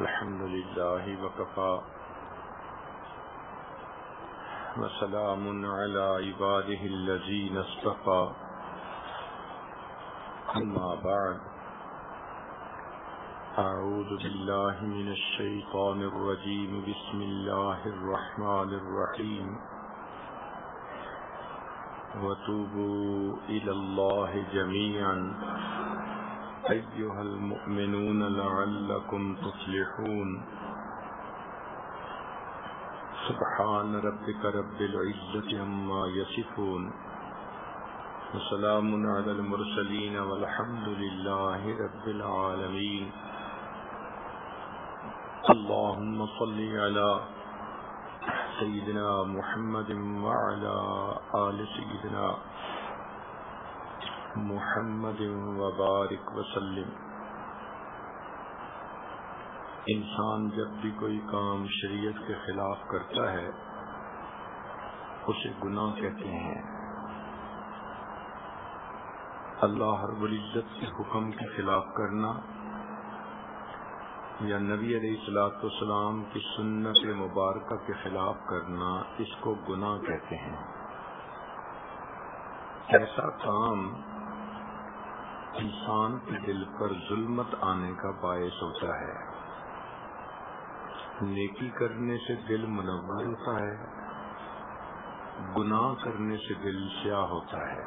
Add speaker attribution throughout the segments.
Speaker 1: الحمد لله وكفى وسلام على عباده الذين اصطفى. أما بعد، أعوذ بالله من الشيطان الرجيم. بسم الله الرحمن الرحيم. وتوبوا إلى الله جميعا. أيها المؤمنون لعلكم تفلحون. سبحان ربك رب العزة عما يصفون. وسلام على المرسلين والحمد لله رب العالمين. اللهم صل على سيدنا محمد وعلى آل سيدنا محمد محمد وبارک وسلم۔ انسان جب بھی کوئی کام شریعت کے خلاف کرتا ہے، اسے گناہ کہتے ہیں۔ اللہ رب العزت کے حکم کے خلاف کرنا یا نبی علیہ السلاۃ والسلام کی سنت مبارکہ کے خلاف کرنا، اس کو گناہ کہتے ہیں۔ ایسا کام انسان کے دل پر ظلمت آنے کا باعث ہوتا ہے۔ نیکی کرنے سے دل منور ہوتا ہے۔ گناہ کرنے سے دل سیاہ ہوتا ہے۔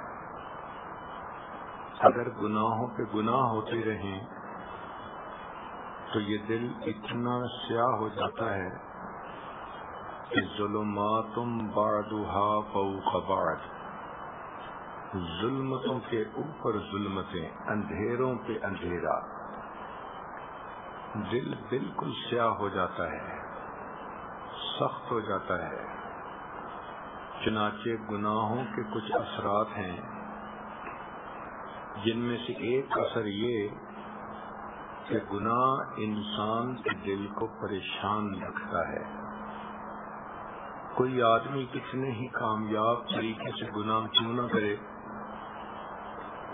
Speaker 1: اگر گناہوں پہ گناہ ہوتے رہیں، تو یہ دل اتنا سیاہ ہو جاتا ہے کہ ظلماتم بعدها فوق بعد۔ ظلمتوں کے اوپر ظلمتیں، اندھیروں پہ اندھیرا۔ دل بالکل سیاہ ہو جاتا ہے، سخت ہو جاتا ہے۔ چنانچہ گناہوں کے کچھ اثرات ہیں۔ جن میں سے ایک اثر یہ کہ گناہ انسان کے دل کو پریشان رکھتا ہے۔ کوئی آدمی کتنے ہی کامیاب طریقے سے گناہ کیوں نہ کرے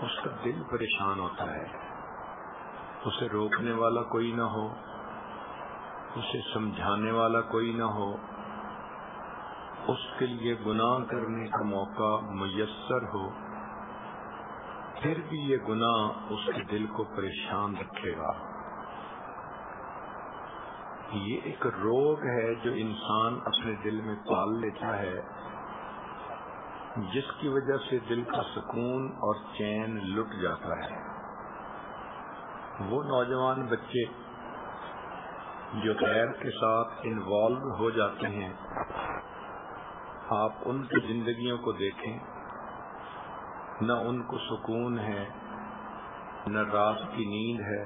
Speaker 1: اس کا دل پریشان ہوتا ہے۔ اسے روکنے والا کوئی نہ ہو۔ اسے سمجھانے والا کوئی نہ ہو۔ اس کے لیے گناہ کرنے کا موقع میسر ہو۔ پھر بھی یہ گناہ اس کے دل کو پریشان رکھے گا۔ یہ ایک روگ ہے جو انسان اپنے دل میں پال لیتا ہے۔ جس کی وجہ سے دل کا سکون اور چین لٹ جاتا ہے۔ وہ نوجوان بچے جو غیر کے ساتھ انوالو ہو جاتے ہیں، آپ ان کی زندگیوں کو دیکھیں۔ نہ ان کو سکون ہے، نہ رات کی نیند ہے،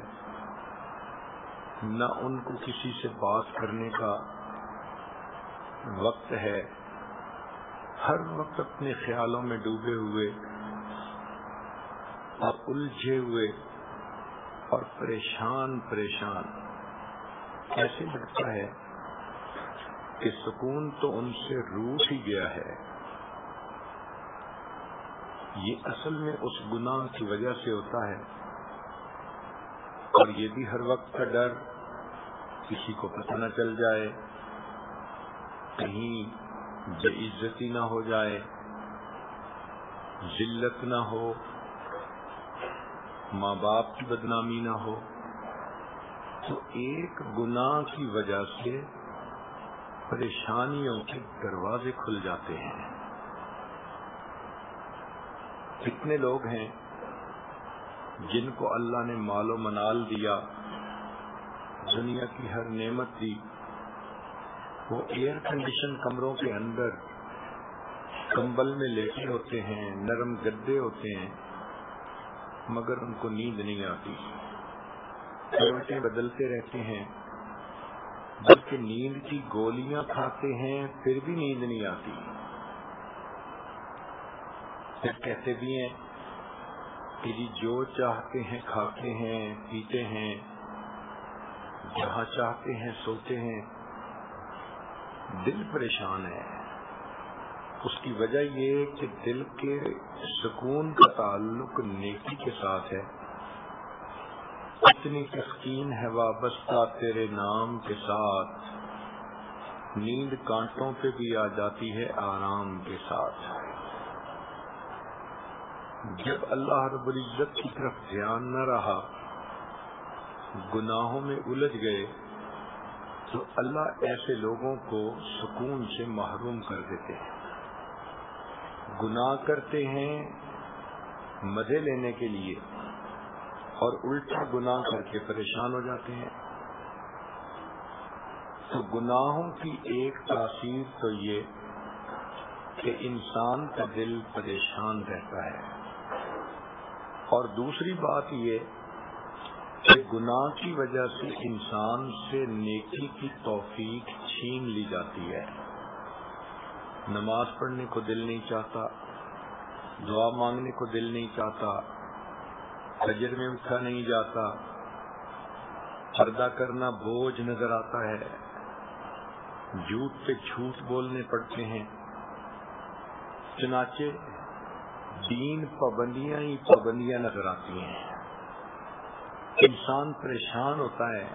Speaker 1: نہ ان کو کسی سے بات کرنے کا وقت ہے۔ ہر وقت اپنے خیالوں میں ڈوبے ہوئے اور الجھے ہوئے اور پریشان پریشان۔ ایسے لگتا ہے کہ سکون تو ان سے روٹ ہی گیا ہے۔ یہ اصل میں اس گناہ کی وجہ سے ہوتا ہے۔ اور یہ بھی ہر وقت کا ڈر، کسی کو پتہ نہ چل جائے۔ کہیں بے عزتی نہ ہو جائے، ذلت نہ ہو، ماں باپ کی بدنامی نہ ہو۔ تو ایک گناہ کی وجہ سے پریشانیوں کے دروازے کھل جاتے ہیں۔ کتنے لوگ ہیں جن کو اللہ نے مال و منال دیا، دنیا کی ہر نعمت دی وہ ایئر کنڈیشن کمروں کے اندر کمبل میں لیٹے ہوتے ہیں، نرم گدے ہوتے ہیں، مگر ان کو نیند نہیں آتی۔ کروٹیں بدلتے رہتے ہیں، بلکہ نیند کی گولیاں کھاتے ہیں، پھر بھی نیند نہیں آتی۔ پھر کہتے بھی ہیں کہ جی جو چاہتے ہیں کھاتے ہیں، پیتے ہیں، جہاں چاہتے ہیں سوتے ہیں۔ دل پریشان ہے۔ اس کی وجہ یہ کہ دل کے سکون کا تعلق نیکی کے ساتھ ہے۔ اتنی تسکین ہے وابستہ تیرے نام کے ساتھ۔ نیند کانٹوں پہ بھی آ جاتی ہے آرام کے ساتھ۔ جب اللہ رب العزت کی طرف دھیان نہ رہا، گناہوں میں الجھ گئے۔ تو اللہ ایسے لوگوں کو سکون سے محروم کر دیتے ہیں۔ گناہ کرتے ہیں مزے لینے کے لیے اور الٹا گناہ کر کے پریشان ہو جاتے ہیں۔ تو گناہوں کی ایک تاثیر تو یہ کہ انسان کا دل پریشان رہتا ہے۔ اور دوسری بات یہ کہ گناہ کی وجہ سے انسان سے نیکی کی توفیق چھین لی جاتی ہے۔ نماز پڑھنے کو دل نہیں چاہتا، دعا مانگنے کو دل نہیں چاہتا، فجر میں اٹھا نہیں جاتا، پردہ کرنا بوجھ نظر آتا ہے، جھوٹ پہ جھوٹ بولنے پڑتے ہیں۔ چنانچہ دین پابندیاں ہی پابندیاں نظر آتی ہیں۔ انسان پریشان ہوتا ہے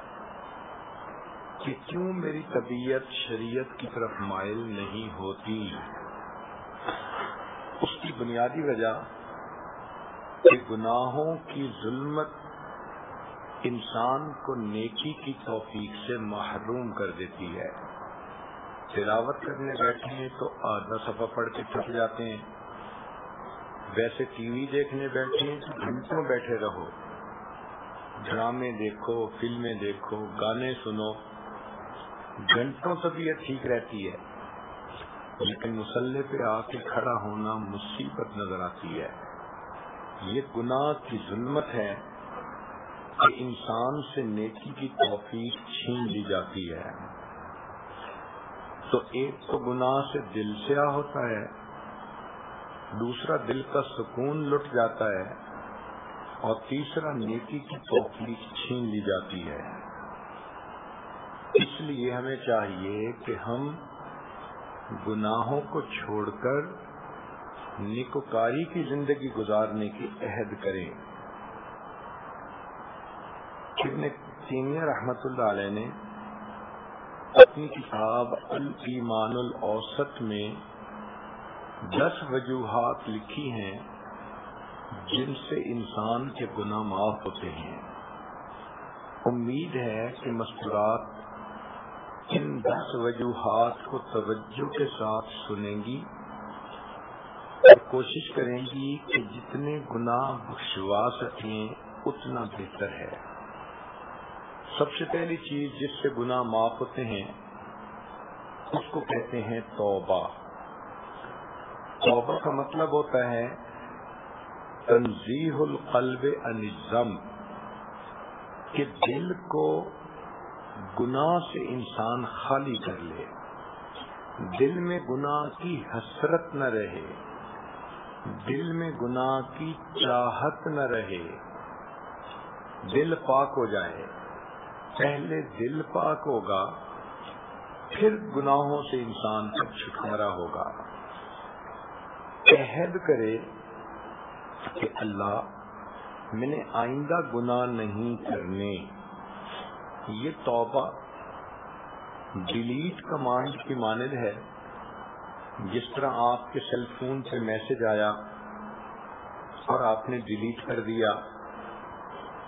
Speaker 1: کہ کیوں میری طبیعت شریعت کی طرف مائل نہیں ہوتی۔ اس کی بنیادی وجہ کہ گناہوں کی ظلمت انسان کو نیکی کی توفیق سے محروم کر دیتی ہے۔ تلاوت کرنے بیٹھے ہیں تو آدھا صفحہ پڑھ کے تھک جاتے ہیں۔ ویسے ٹی وی دیکھنے بیٹھے ہیں تو گھنٹوں بیٹھے رہو۔ ڈرامے دیکھو، فلمیں دیکھو، گانے سنو، گھنٹوں طبیعت ٹھیک رہتی ہے۔ لیکن مسلح پہ آ کے کھڑا ہونا مصیبت نظر آتی ہے۔ یہ گناہ کی ظلمت ہے کہ انسان سے نیکی کی توفیق چھین لی جاتی ہے۔ تو ایک تو گناہ سے دل سیاہ ہوتا ہے، دوسرا دل کا سکون لٹ جاتا ہے۔ اور تیسرا نیکی کی توفیق چھین لی جاتی ہے۔ اس لیے ہمیں چاہیے کہ ہم گناہوں کو چھوڑ کر نکوکاری کی زندگی گزارنے کی عہد کریں۔ ابن تیمیہ رحمت اللہ علیہ نے اپنی کتاب المان الاوسط میں دس وجوہات لکھی ہیں۔ جن سے انسان کے گناہ معاف ہوتے ہیں۔ امید ہے کہ مستورات ان دس وجوہات کو توجہ کے ساتھ سنیں گی اور کوشش کریں گی کہ جتنے گناہ بخشوا سکیں، اتنا بہتر ہے۔ سب سے پہلی چیز جس سے گناہ معاف ہوتے ہیں، اس کو کہتے ہیں توبہ۔ توبہ کا مطلب ہوتا ہے تنظیح القلب انزم کہ دل کو گناہ سے انسان خالی کر لے، دل میں گناہ کی حسرت نہ رہے، دل میں گناہ کی چاہت نہ رہے، دل پاک ہو جائے، پہلے دل پاک ہوگا، پھر گناہوں سے انسان کا چھٹکارا ہوگا۔ عہد کرے کہ اللہ میں نے آئندہ گناہ نہیں کرنے۔ یہ توبہ ڈیلیٹ کمانڈ کی مانند ہے۔ جس طرح آپ کے سیل فون پہ میسج آیا اور آپ نے ڈیلیٹ کر دیا،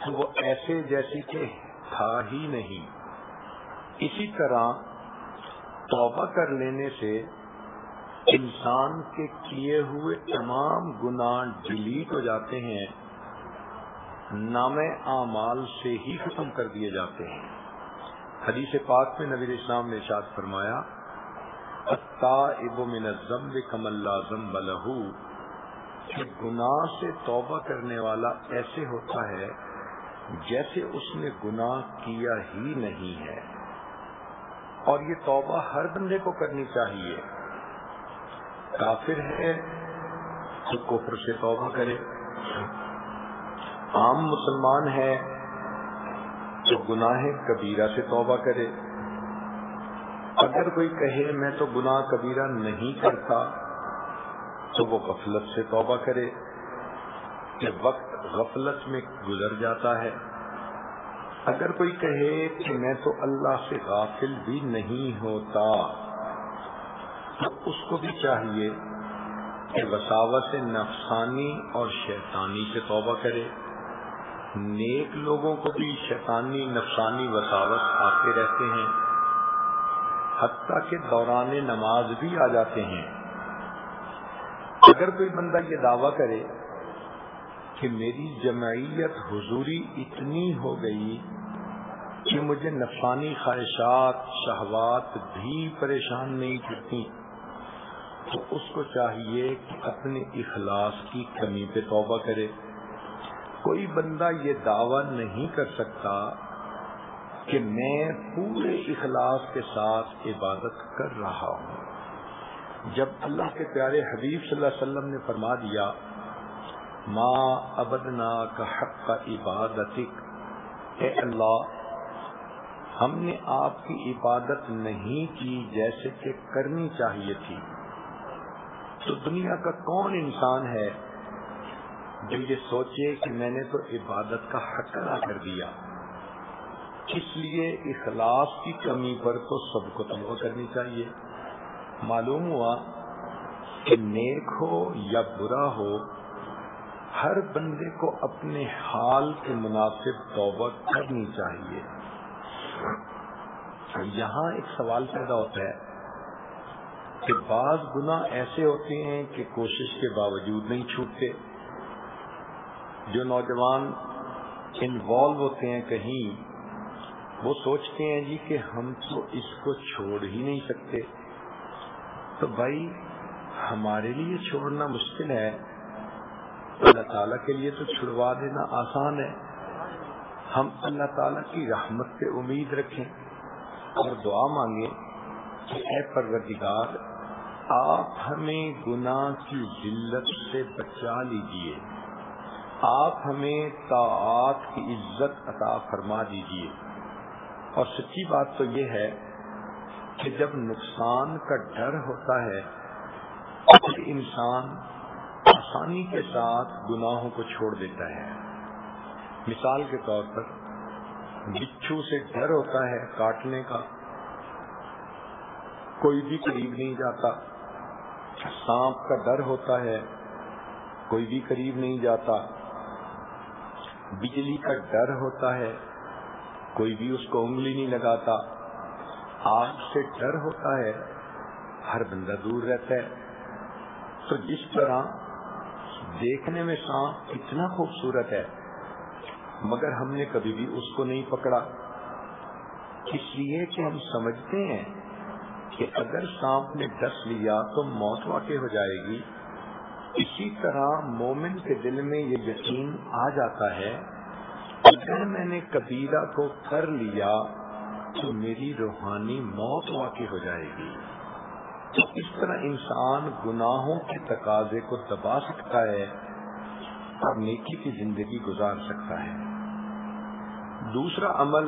Speaker 1: تو وہ ایسے جیسے کہ تھا ہی نہیں۔ اسی طرح توبہ کر لینے سے انسان کے کیے ہوئے تمام گناہ ڈیلیٹ ہو جاتے ہیں، نام اعمال سے ہی ختم کر دیے جاتے ہیں۔ حدیث پاک میں نبی اسلام نے ارشاد فرمایا اب من کم اللہ کہ گناہ سے توبہ کرنے والا ایسے ہوتا ہے جیسے اس نے گناہ کیا ہی نہیں ہے۔ اور یہ توبہ ہر بندے کو کرنی چاہیے۔ کافر ہے تو کفر سے توبہ کرے عام مسلمان ہے جو گناہ کبیرہ سے توبہ کرے۔ اگر کوئی کہے میں تو گناہ کبیرہ نہیں کرتا، تو وہ غفلت سے توبہ کرے۔ کہ وقت غفلت میں گزر جاتا ہے۔ اگر کوئی کہے کہ میں تو اللہ سے غافل بھی نہیں ہوتا تو اس کو بھی چاہیے کہ وساوت نفسانی اور شیطانی سے توبہ کرے۔ نیک لوگوں کو بھی شیطانی، نفسانی وساوت آتے رہتے ہیں۔ حتیٰ کہ دوران نماز بھی آ جاتے ہیں۔ اگر کوئی بندہ یہ دعویٰ کرے کہ میری جمعیت حضوری اتنی ہو گئی کہ مجھے نفسانی خواہشات، شہوات بھی پریشان نہیں کرتی۔ تو اس کو چاہیے کہ اپنے اخلاص کی کمی پہ توبہ کرے۔ کوئی بندہ یہ دعویٰ نہیں کر سکتا کہ میں پورے اخلاص کے ساتھ عبادت کر رہا ہوں۔ جب اللہ کے پیارے حبیب صلی اللہ علیہ وسلم نے فرما دیا ماں ابدنا کا حق کا عبادت اے اللہ، ہم نے آپ کی عبادت نہیں کی جیسے کہ کرنی چاہیے تھی۔ تو دنیا کا کون انسان ہے جو یہ سوچے کہ میں نے تو عبادت کا حق ادا کر دیا؟ اس لیے اخلاص کی کمی پر تو سب کو تنوع کرنی چاہیے۔ معلوم ہوا کہ نیک ہو یا برا ہو، ہر بندے کو اپنے حال کے مناسب توبہ کرنی چاہیے۔ یہاں ایک سوال پیدا ہوتا ہے۔ کہ بعض گنا ایسے ہوتے ہیں کہ کوشش کے باوجود نہیں چھوٹتے۔ جو نوجوان انوالو ہوتے ہیں کہیں، وہ سوچتے ہیں جی کہ ہم تو اس کو چھوڑ ہی نہیں سکتے۔ تو بھائی، ہمارے لیے چھوڑنا مشکل ہے۔ اللہ تعالیٰ کے لیے تو چھڑوا دینا آسان ہے۔ ہم اللہ تعالیٰ کی رحمت پہ امید رکھیں اور دعا مانگیں۔ کہ اے پروردگار، آپ ہمیں گناہ کی ذلت سے بچا لیجیے۔ آپ ہمیں طاعات کی عزت عطا فرما دیجیے۔ اور سچی بات تو یہ ہے کہ جب نقصان کا ڈر ہوتا ہے تو انسان آسانی کے ساتھ گناہوں کو چھوڑ دیتا ہے۔ مثال کے طور پر، بچھو سے ڈر ہوتا ہے کاٹنے کا۔ کوئی بھی قریب نہیں جاتا۔ سانپ کا ڈر ہوتا ہے، کوئی بھی قریب نہیں جاتا۔ بجلی کا ڈر ہوتا ہے، کوئی بھی اس کو انگلی نہیں لگاتا۔ آگ سے ڈر ہوتا ہے، ہر بندہ دور رہتا ہے۔ تو جس طرح دیکھنے میں سانپ اتنا خوبصورت ہے، مگر ہم نے کبھی بھی اس کو نہیں پکڑا۔ اس لیے کہ ہم سمجھتے ہیں کہ اگر سانپ نے ڈس لیا تو موت واقع ہو جائے گی۔ اسی طرح مومن کے دل میں یہ یقین آ جاتا ہے، اگر میں نے کبیرہ کو کر لیا تو میری روحانی موت واقع ہو جائے گی۔ تو اس طرح انسان گناہوں کے تقاضے کو دبا سکتا ہے اور نیکی کی زندگی گزار سکتا ہے۔ دوسرا عمل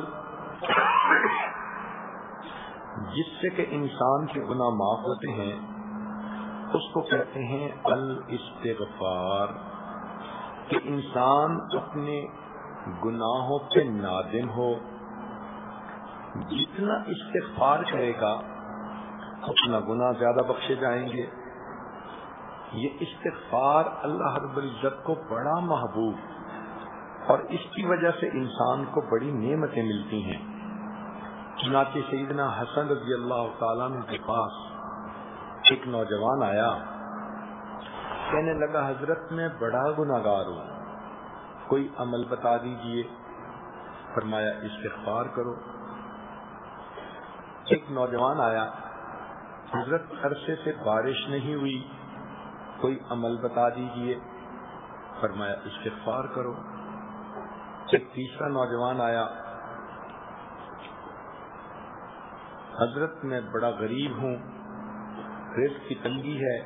Speaker 1: جس سے کہ انسان کے گناہ معاف ہوتے ہیں، اس کو کہتے ہیں الاستغفار، کہ انسان اپنے گناہوں پہ نادم ہو۔ جتنا استغفار کرے گا، اتنا گناہ زیادہ بخشے جائیں گے۔ یہ استغفار اللہ رب العزت کو بڑا محبوب اور اس کی وجہ سے انسان کو بڑی نعمتیں ملتی ہیں۔ چنانچہ سیدنا حسن رضی اللہ تعالیٰ کے پاس ایک نوجوان آیا، کہنے لگا، حضرت میں بڑا گناگار ہوں، کوئی عمل بتا دیجیے۔ فرمایا، استغفار کرو۔ ایک نوجوان آیا، حضرت عرصے سے بارش نہیں ہوئی، کوئی عمل بتا دیجیے۔ فرمایا، استغفار کرو۔ ایک تیسرا نوجوان آیا حضرت میں بڑا غریب ہوں رزق کی تنگی ہے،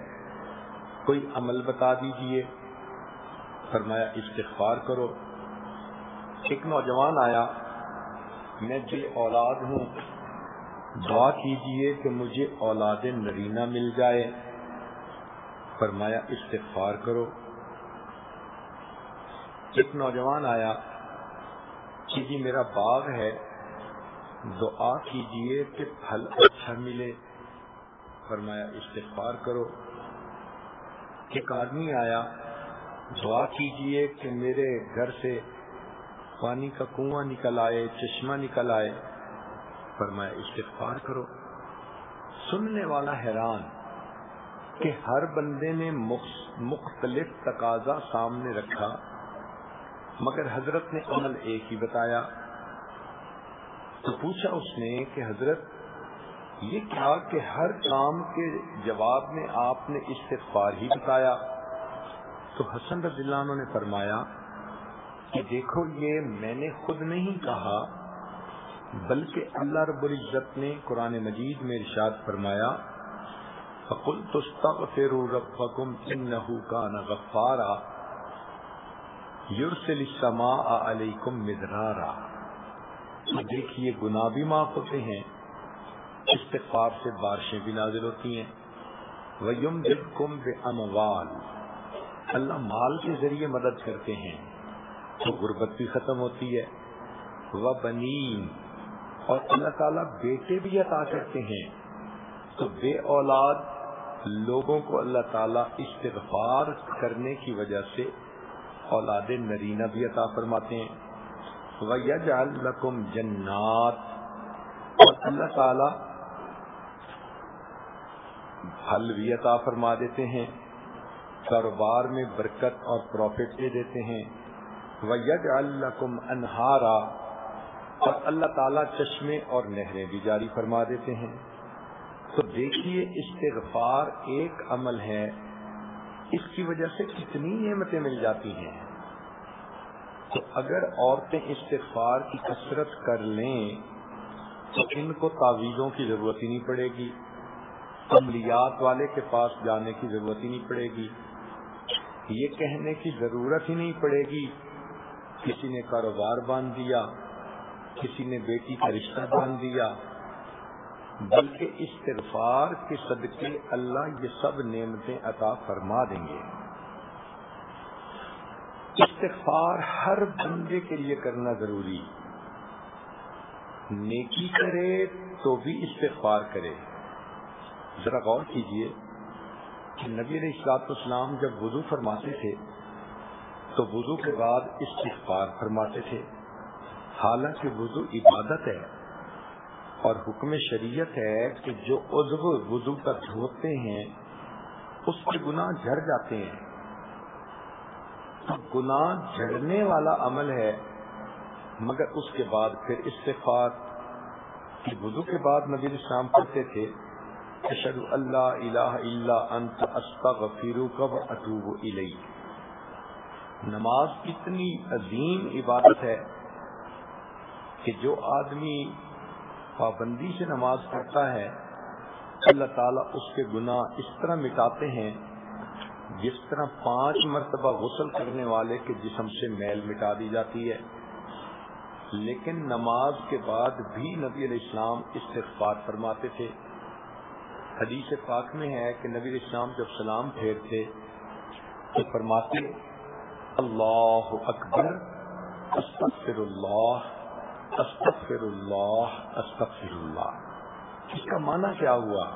Speaker 1: کوئی عمل بتا دیجیے۔ فرمایا، استغفار کرو۔ ایک نوجوان آیا، میں بے اولاد ہوں، دعا کیجیے کہ مجھے اولاد نرینہ مل جائے۔ فرمایا، استغفار کرو۔ ایک نوجوان آیا، کہ جی میرا باغ ہے دعا کیجیے کہ پھل اچھا ملے۔ فرمایا، استغفار کرو۔ ایک آدمی آیا، دعا کیجیے کہ میرے گھر سے پانی کا کنواں نکل آئے، چشمہ نکل آئے۔ فرمایا، استغفار کرو۔ سننے والا حیران کہ ہر بندے نے مختلف تقاضا سامنے رکھا، مگر حضرت نے عمل ایک ہی بتایا۔ تو پوچھا اس نے کہ حضرت، یہ کیا کہ ہر کام کے جواب میں آپ نے استغفار ہی بتایا؟ تو حسن رضی اللہ عنہ نے فرمایا کہ دیکھو، یہ میں نے خود نہیں کہا، بلکہ اللہ رب العزت نے قرآن مجید میں ارشاد فرمایا فقل تستغفروا ربکم انہو کان غفارا یرسل السماء علیکم مدرارا۔ دیکھیے گناہ بھی معاف ہوتے ہیں، استغفار سے بارشیں بھی نازل ہوتی ہیں۔ ویم کم بے اموال اللہ مال کے ذریعے مدد کرتے ہیں، تو غربت بھی ختم ہوتی ہے۔ وہ بنی اور اللہ تعالیٰ بیٹے بھی عطا کرتے ہیں۔ تو بے اولاد لوگوں کو اللہ تعالیٰ استغفار کرنے کی وجہ سے اولاد نرینہ بھی عطا فرماتے ہیں۔ لَكُمْ جَنَّاتِ اور اللہ تعالی پھل بھی عطا فرما دیتے ہیں کاروبار میں برکت اور پروفٹ دے دیتے ہیں۔ وَيَجْعَلْ لَكُمْ أَنْهَارًا اور اللہ تعالیٰ چشمے اور نہریں بھی جاری فرما دیتے ہیں۔ تو دیکھیے استغفار ایک عمل ہے، اس کی وجہ سے کتنی نعمتیں مل جاتی ہیں۔ تو اگر عورتیں استغفار کی کثرت کر لیں، تو ان کو تعویذوں کی ضرورت ہی نہیں پڑے گی۔ عملیات والے کے پاس جانے کی ضرورت ہی نہیں پڑے گی۔ یہ کہنے کی ضرورت ہی نہیں پڑے گی۔ کسی نے کاروبار باندھ دیا، کسی نے بیٹی کا رشتہ باندھ دیا۔ بلکہ استغفار کے صدقے اللہ یہ سب نعمتیں عطا فرما دیں گے۔ استغفار ہر بندے کے لیے کرنا ضروری نیکی کرے تو بھی استغفار کرے۔ ذرا غور کیجیے کہ نبی علیہ السلاط اسلام جب وضو فرماتے تھے تو وضو کے بعد استغفار فرماتے تھے۔ حالانکہ وضو عبادت ہے اور حکم شریعت ہے کہ جو عضو وضو کا دھوتے ہیں، اس کے گناہ جھڑ جاتے ہیں۔ گناہ جھڑنے والا عمل ہے، مگر اس کے بعد پھر استفاد کی وضو کے بعد نبی اسلام پڑھتے تھے اشد اللہ الہ الا انت استغفرک و اتوب الیک۔ نماز اتنی عظیم عبادت ہے کہ جو آدمی پابندی سے نماز پڑھتا ہے، اللہ تعالیٰ اس کے گناہ اس طرح مٹاتے ہیں جس طرح پانچ مرتبہ غسل کرنے والے کے جسم سے میل مٹا دی جاتی ہے۔ لیکن نماز کے بعد بھی نبی علیہ السلام استغفار فرماتے تھے۔ حدیث پاک میں ہے کہ نبی علیہ السلام جب سلام پھیرتے تو فرماتے اللہ اکبر استغفر اللہ استغفر اللہ استغفر اللہ اس کا معنی کیا ہوا؟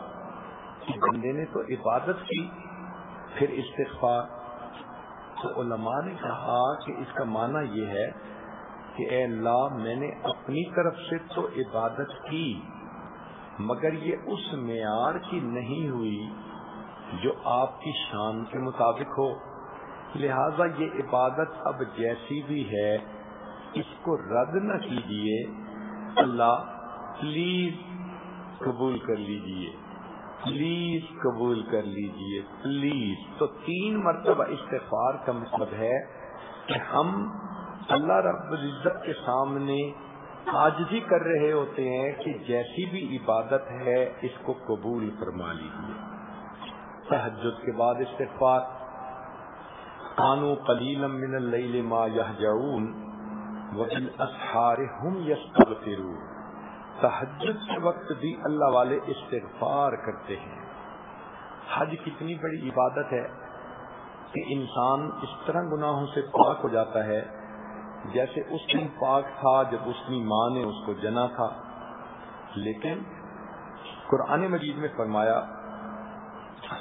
Speaker 1: کہ بندے نے تو عبادت کی۔ پھر استغفار۔ تو علماء نے کہا کہ اس کا معنی یہ ہے کہ اے اللہ، میں نے اپنی طرف سے تو عبادت کی، مگر یہ اس معیار کی نہیں ہوئی جو آپ کی شان کے مطابق ہو۔ لہذا یہ عبادت اب جیسی بھی ہے، اس کو رد نہ کیجیے اللہ، پلیز قبول کر لیجیے۔ پلیز قبول کر لیجیے۔ پلیز تو تین مرتبہ استفار کا مطلب ہے کہ ہم اللہ رب العزت کے سامنے آجزی کر رہے ہوتے ہیں کہ جیسی بھی عبادت ہے اس کو قبول فرما لیجیے تحجد کے بعد استفار قانو قلیلم من اللیل ما یہجعون وبالاسحار هم یستغفرون۔ تحجد کے وقت بھی اللہ والے استغفار کرتے ہیں۔ حج کتنی بڑی عبادت ہے کہ انسان اس طرح گناہوں سے پاک ہو جاتا ہے، جیسے اس دن پاک تھا جب اس کی ماں نے اس کو جنا تھا۔ لیکن قرآن مجید میں فرمایا،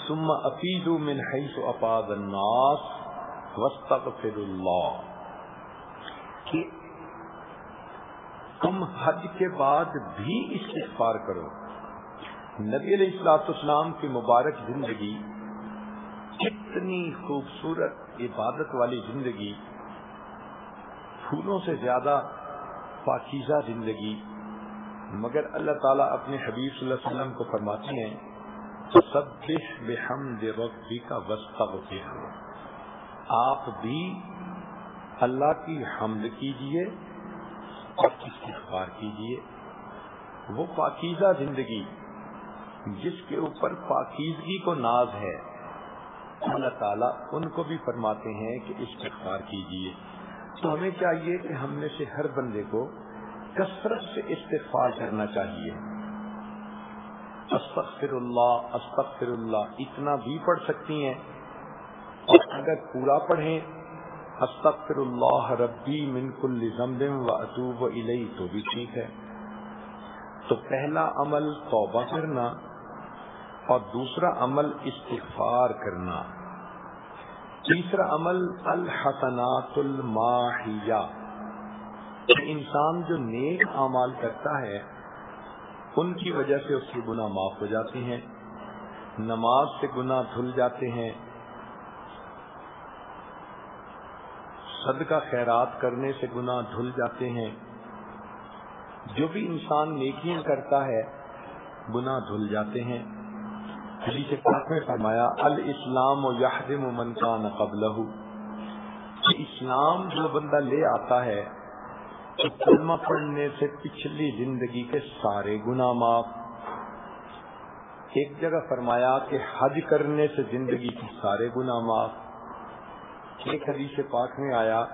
Speaker 1: ثم افیدو من حیث افاد الناس وستغفر اللہ، کہ تم حج کے بعد بھی استغفار کرو۔ نبی علیہ السلاط اسلام کی مبارک زندگی اتنی خوبصورت عبادت والی زندگی، پھولوں سے زیادہ پاکیزہ زندگی۔ مگر اللہ تعالیٰ اپنے حبیب صلی اللہ علیہ وسلم کو فرماتے ہیں سب بے حمد ربی کا وسطہ ہوتے ہیں آپ بھی اللہ کی حمد کیجیے۔ استغفار کیجیے۔ وہ پاکیزہ زندگی جس کے اوپر پاکیزگی کو ناز ہے، اللہ تعالیٰ ان کو بھی فرماتے ہیں کہ استغفار کیجیے۔ تو ہمیں چاہیے کہ ہم میں سے ہر بندے کو کثرت سے استغفار کرنا چاہیے۔ استغفر اللہ استغفر اللہ اتنا بھی پڑھ سکتی ہیں۔ اور اگر پورا پڑھیں استغفر اللہ ربی من کل ذنب و اطوب الی تو بھی ٹھیک ہے۔ تو پہلا عمل توبہ کرنا اور دوسرا عمل استغفار کرنا۔ تیسرا عمل الحسنات الماحیہ انسان جو نیک اعمال کرتا ہے، ان کی وجہ سے اس کے گناہ معاف ہو جاتے ہیں، نماز سے گناہ دھل جاتے ہیں صدقہ خیرات کرنے سے گناہ دھل جاتے ہیں۔ جو بھی انسان نیکیاں کرتا ہے، گناہ دھل جاتے ہیں۔ حدیث پاک میں فرمایا، الاسلام و یحرم من کان قبلہ۔ کہ اسلام جو بندہ لے آتا ہے تو کلمہ پڑھنے سے پچھلی زندگی کے سارے گناہ معاف۔ ایک جگہ فرمایا کہ حج کرنے سے زندگی کے سارے گناہ معاف۔ ایک حدیث پاک میں آیا،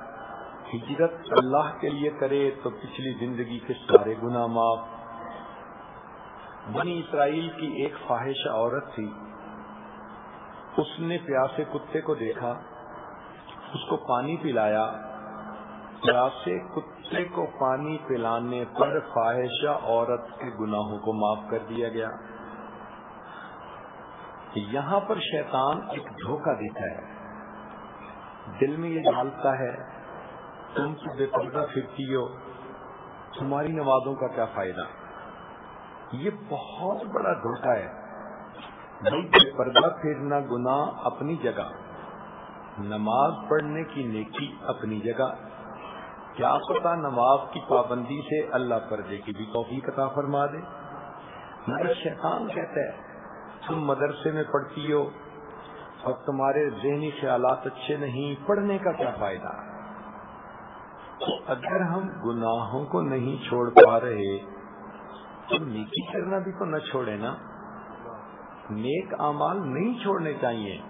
Speaker 1: ہجرت اللہ کے لیے کرے تو پچھلی زندگی کے سارے گناہ معاف۔ بنی اسرائیل کی ایک خواہش عورت تھی۔ اس نے پیاسے کتے کو دیکھا، اس کو پانی پلایا۔ پیاسے کتے کو پانی پلانے پر خواہشہ عورت کے گناہوں کو معاف کر دیا گیا۔ یہاں پر شیطان ایک دھوکہ دیتا ہے۔ دل میں یہ ڈالتا ہے، تم بے پردہ پھرتی ہو، تمہاری نمازوں کا کیا فائدہ؟ یہ بہت بڑا دھوکا ہے۔ بھائی پردہ پھیرنا گنا اپنی جگہ، نماز پڑھنے کی نیکی اپنی جگہ۔ کیا پتا نماز کی پابندی سے اللہ پردے کی بھی توفیق عطا فرما دے۔ مگر شیطان کہتا ہے، تم مدرسے میں پڑھتی ہو اور تمہارے ذہنی خیالات اچھے نہیں، پڑھنے کا کیا فائدہ؟ تو اگر ہم گناہوں کو نہیں چھوڑ پا رہے، تو نیکی کرنا بھی تو نہ چھوڑے نا۔ نیک امال نہیں چھوڑنے چاہیے۔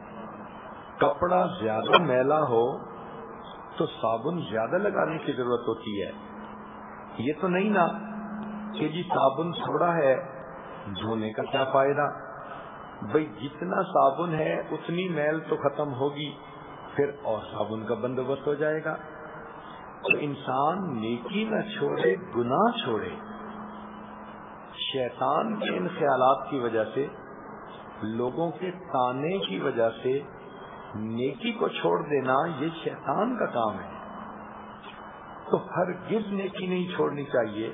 Speaker 1: کپڑا زیادہ میلا ہو تو صابن زیادہ لگانے کی ضرورت ہوتی ہے۔ یہ تو نہیں نا کہ جی صابن تھوڑا ہے، دھونے کا کیا فائدہ؟ بھائی جتنا صابن ہے، اتنی میل تو ختم ہوگی، پھر اور صابن کا بندوبست ہو جائے گا۔ تو انسان نیکی نہ چھوڑے، گناہ چھوڑے۔ شیطان کے ان خیالات کی وجہ سے، لوگوں کے تانے کی وجہ سے نیکی کو چھوڑ دینا یہ شیطان کا کام ہے۔ تو ہر گز نیکی نہیں چھوڑنی چاہیے،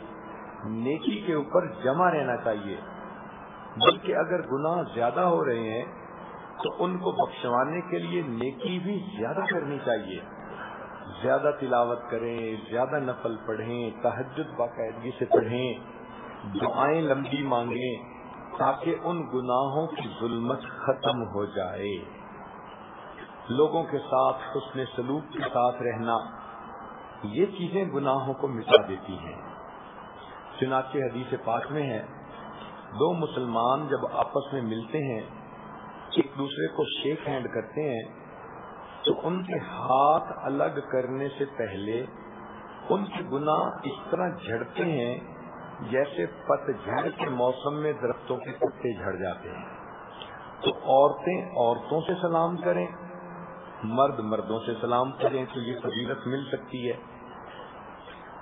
Speaker 1: نیکی کے اوپر جمع رہنا چاہیے۔ بلکہ اگر گناہ زیادہ ہو رہے ہیں، تو ان کو بخشوانے کے لیے نیکی بھی زیادہ کرنی چاہیے۔ زیادہ تلاوت کریں، زیادہ نفل پڑھیں تحجد باقاعدگی سے پڑھیں، دعائیں لمبی مانگیں، تاکہ ان گناہوں کی ظلمت ختم ہو جائے۔ لوگوں کے ساتھ، حسن سلوک کے ساتھ رہنا، یہ چیزیں گناہوں کو مٹا دیتی ہیں۔ چنانچہ حدیث پاک میں ہے دو مسلمان جب آپس میں ملتے ہیں، ایک دوسرے کو شیک ہینڈ کرتے ہیں، تو ان کے ہاتھ الگ کرنے سے پہلے ان کے گناہ اس طرح جھڑتے ہیں جیسے پت جھڑ کے موسم میں درختوں کے پتے جھڑ جاتے ہیں۔ تو عورتیں عورتوں سے سلام کریں، مرد مردوں سے سلام کریں تو یہ فضیلت مل سکتی ہے۔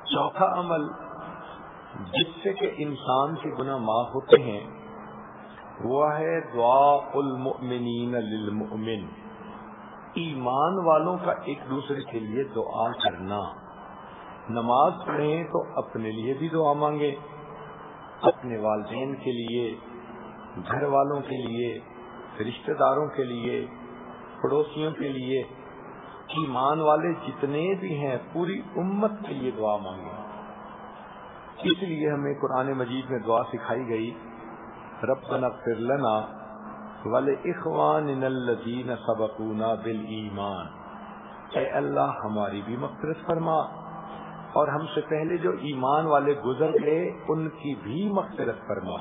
Speaker 1: چوتھا عمل جس سے کہ انسان کے گناہ معاف ہوتے ہیں، وہ ہے دعا المؤمنین للمؤمن۔ ایمان والوں کا ایک دوسرے کے لیے دعا کرنا۔ نماز پڑھیں تو اپنے لیے بھی دعا مانگے اپنے والدین کے لیے، گھر والوں کے لیے، رشتہ داروں کے لیے، پڑوسیوں کے لیے۔ ایمان والے جتنے بھی ہیں، پوری امت کے لیے دعا مانگے اس لیے ہمیں قرآن مجید میں دعا سکھائی گئی رب اغفر لنا ول اخوان الذین سبقونا بالایمان اے اللہ ہماری بھی مغفرت فرما۔ اور ہم سے پہلے جو ایمان والے گزر گئے، ان کی بھی مغفرت فرما۔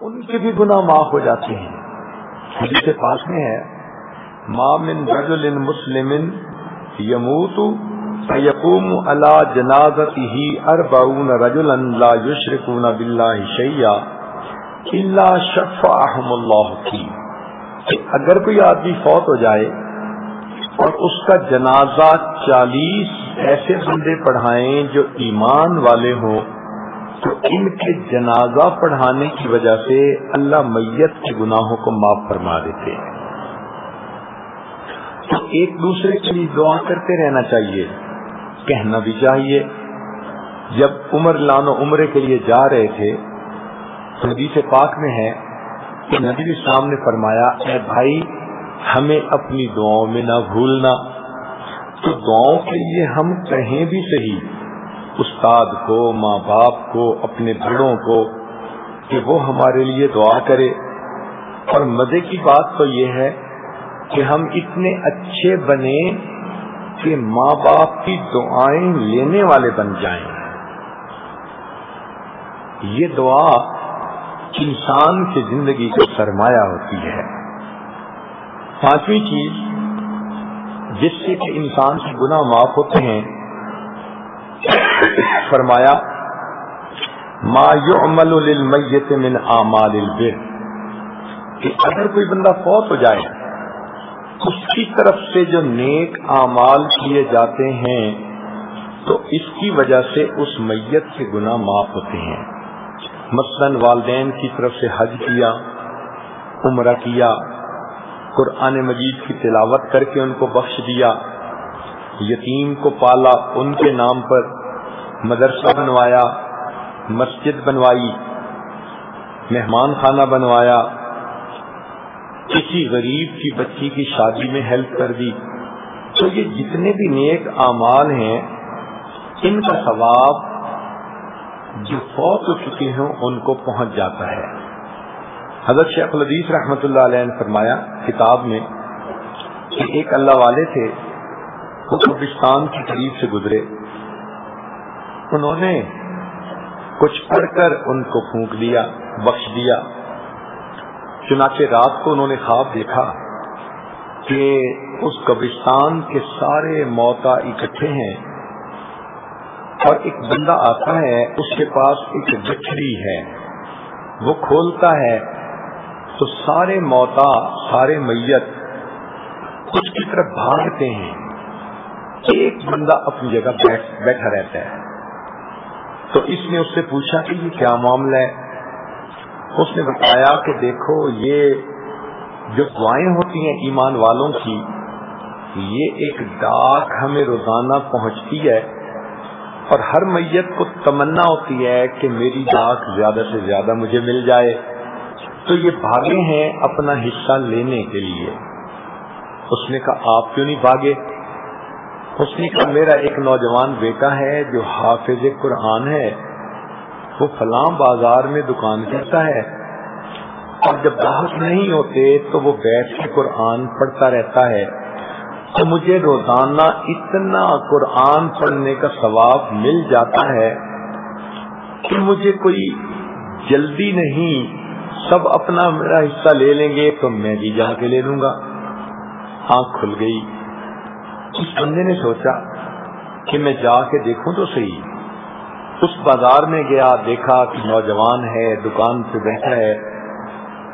Speaker 1: ان کے بھی گناہ معاف ہو جاتے ہیں۔ حدیث پاس میں ہے، ما من رجل مسلم یموت فیقوم علی جنازته 40 رجلا لا یشرکون بالله شیئا الا شفعهم اللہ فی اگر کوئی آدمی فوت ہو جائے اور اس کا جنازہ چالیس ایسے بندے پڑھائیں جو ایمان والے ہوں، تو ان کے جنازہ پڑھانے کی وجہ سے اللہ میت کے گناہوں کو معاف فرما دیتے ہیں۔ تو ایک دوسرے کے لیے دعا کرتے رہنا چاہیے۔ کہنا بھی چاہیے۔ جب عمر لانو عمرے کے لیے جا رہے تھے، تو حدیث پاک میں ہے کہ نبی اسلام نے فرمایا، اے بھائی، ہمیں اپنی دعاؤں میں نہ بھولنا۔ تو دعاؤں کے لیے ہم کہیں بھی صحیح۔ استاد کو، ماں باپ کو، اپنے بڑوں کو کہ وہ ہمارے لیے دعا کرے۔ اور مزے کی بات تو یہ ہے کہ ہم اتنے اچھے بنے کہ ماں باپ کی دعائیں لینے والے بن جائیں۔ یہ دعا انسان کی زندگی کا سرمایہ ہوتی ہے۔ پانچویں چیز، جس سے کہ انسان کے گناہ معاف ہوتے ہیں، فرمایا، ما یعمل للمیت من اعمال البر، کہ اگر کوئی بندہ فوت ہو جائے اس کی طرف سے جو نیک اعمال کیے جاتے ہیں، تو اس کی وجہ سے اس میت کے گناہ معاف ہوتے ہیں۔ مثلا والدین کی طرف سے حج کیا، عمرہ کیا، قرآن مجید کی تلاوت کر کے ان کو بخش دیا، یتیم کو پالا، ان کے نام پر مدرسہ بنوایا، مسجد بنوائی، مہمان خانہ بنوایا کسی غریب کی بچی کی شادی میں ہیلپ کر دی۔ تو یہ جتنے بھی نیک اعمال ہیں، ان کا ثواب جو فوت ہو چکے ہیں، ان کو پہنچ جاتا ہے۔ حضرت شیخ الحدیث رحمۃ اللہ علیہ نے فرمایا، کتاب میں کہ ایک اللہ والے تھے، وہ قبرستان کے قریب سے گزرے۔ انہوں نے کچھ پڑھ کر ان کو پھونک دیا، بخش دیا۔ چنانچہ رات کو انہوں نے خواب دیکھا کہ اس قبرستان کے سارے موتا اکٹھے ہیں اور ایک بندہ آتا ہے، اس کے پاس ایک گٹھڑی ہے، وہ کھولتا ہے۔ تو سارے موتا، سارے میت اس کی طرف بھاگتے ہیں۔ ایک بندہ اپنی جگہ بیٹھا رہتا ہے۔ تو اس نے اس سے پوچھا کہ یہ کیا معاملہ ہے؟ اس نے بتایا کہ دیکھو، یہ جو دعائیں ہوتی ہیں ایمان والوں کی، یہ ایک ڈاک ہمیں روزانہ پہنچتی ہے اور ہر میت کو تمنا ہوتی ہے کہ میری ڈاک زیادہ سے زیادہ مجھے مل جائے۔ تو یہ بھاگے ہیں اپنا حصہ لینے کے لیے۔ اس نے کہا، آپ کیوں نہیں بھاگے؟ اس نے کہا، میرا ایک نوجوان بیٹا ہے جو حافظ قرآن ہے۔ وہ فلاں بازار میں دکان کرتا ہے۔ اور جب باہر نہیں ہوتے تو وہ بیٹھ کے قرآن پڑھتا رہتا ہے۔ تو مجھے روزانہ اتنا قرآن پڑھنے کا ثواب مل جاتا ہے کہ مجھے کوئی جلدی نہیں سب اپنا میرا حصہ لے لیں گے تو میں بھی جا کے لے لوں گا۔ آنکھ کھل گئی۔ اس بندے نے سوچا کہ میں جا کے دیکھوں تو صحیح۔ اس بازار میں گیا، دیکھا کہ نوجوان ہے، دکان پہ بیٹھا ہے۔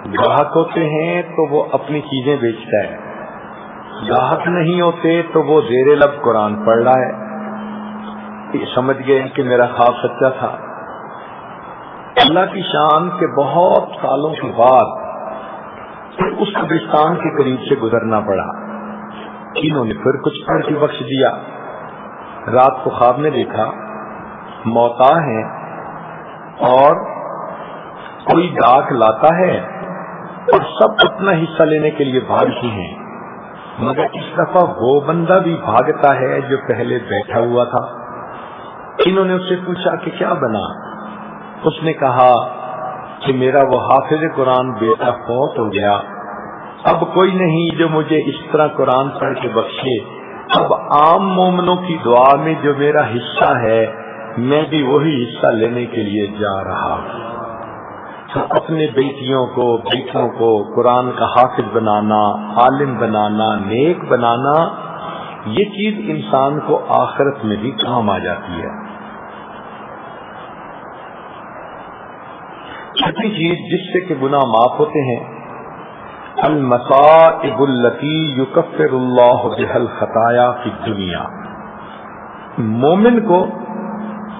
Speaker 1: گاہک ہوتے ہیں تو وہ اپنی چیزیں بیچتا ہے۔ گاہک نہیں ہوتے تو وہ زیر لب قرآن پڑھ رہا ہے۔ سمجھ گئے کہ میرا خواب سچا تھا۔ اللہ کی شان کے بہت سالوں کے بعد پھر اس قبرستان کے قریب سے گزرنا پڑا۔ انہوں نے پھر کچھ پڑھ کے بخش دیا۔ رات کو خواب میں دیکھا۔ موتا ہے اور کوئی ڈاک لاتا ہے اور سب اپنا حصہ لینے کے لیے بھاگتی ہیں۔ مگر اس دفعہ وہ بندہ بھی بھاگتا ہے جو پہلے بیٹھا ہوا تھا۔ انہوں نے اس سے پوچھا کہ کیا بنا؟ اس نے کہا کہ میرا وہ حافظ قرآن بیٹا فوت ہو گیا۔ اب کوئی نہیں جو مجھے اس طرح قرآن پڑھ کے بخشے۔ اب عام مومنوں کی دعا میں جو میرا حصہ ہے میں بھی وہی حصہ لینے کے لیے جا رہا ہوں۔ اپنے بیٹیوں کو، بیٹوں کو قرآن کا حافظ بنانا، عالم بنانا، نیک بنانا، یہ چیز انسان کو آخرت میں بھی کام آ جاتی ہے۔ چھٹی چیز جس سے کہ گناہ معاف ہوتے ہیں، المصائب التی یکفر اللہ بحل خطایا کی دنیا مومن کو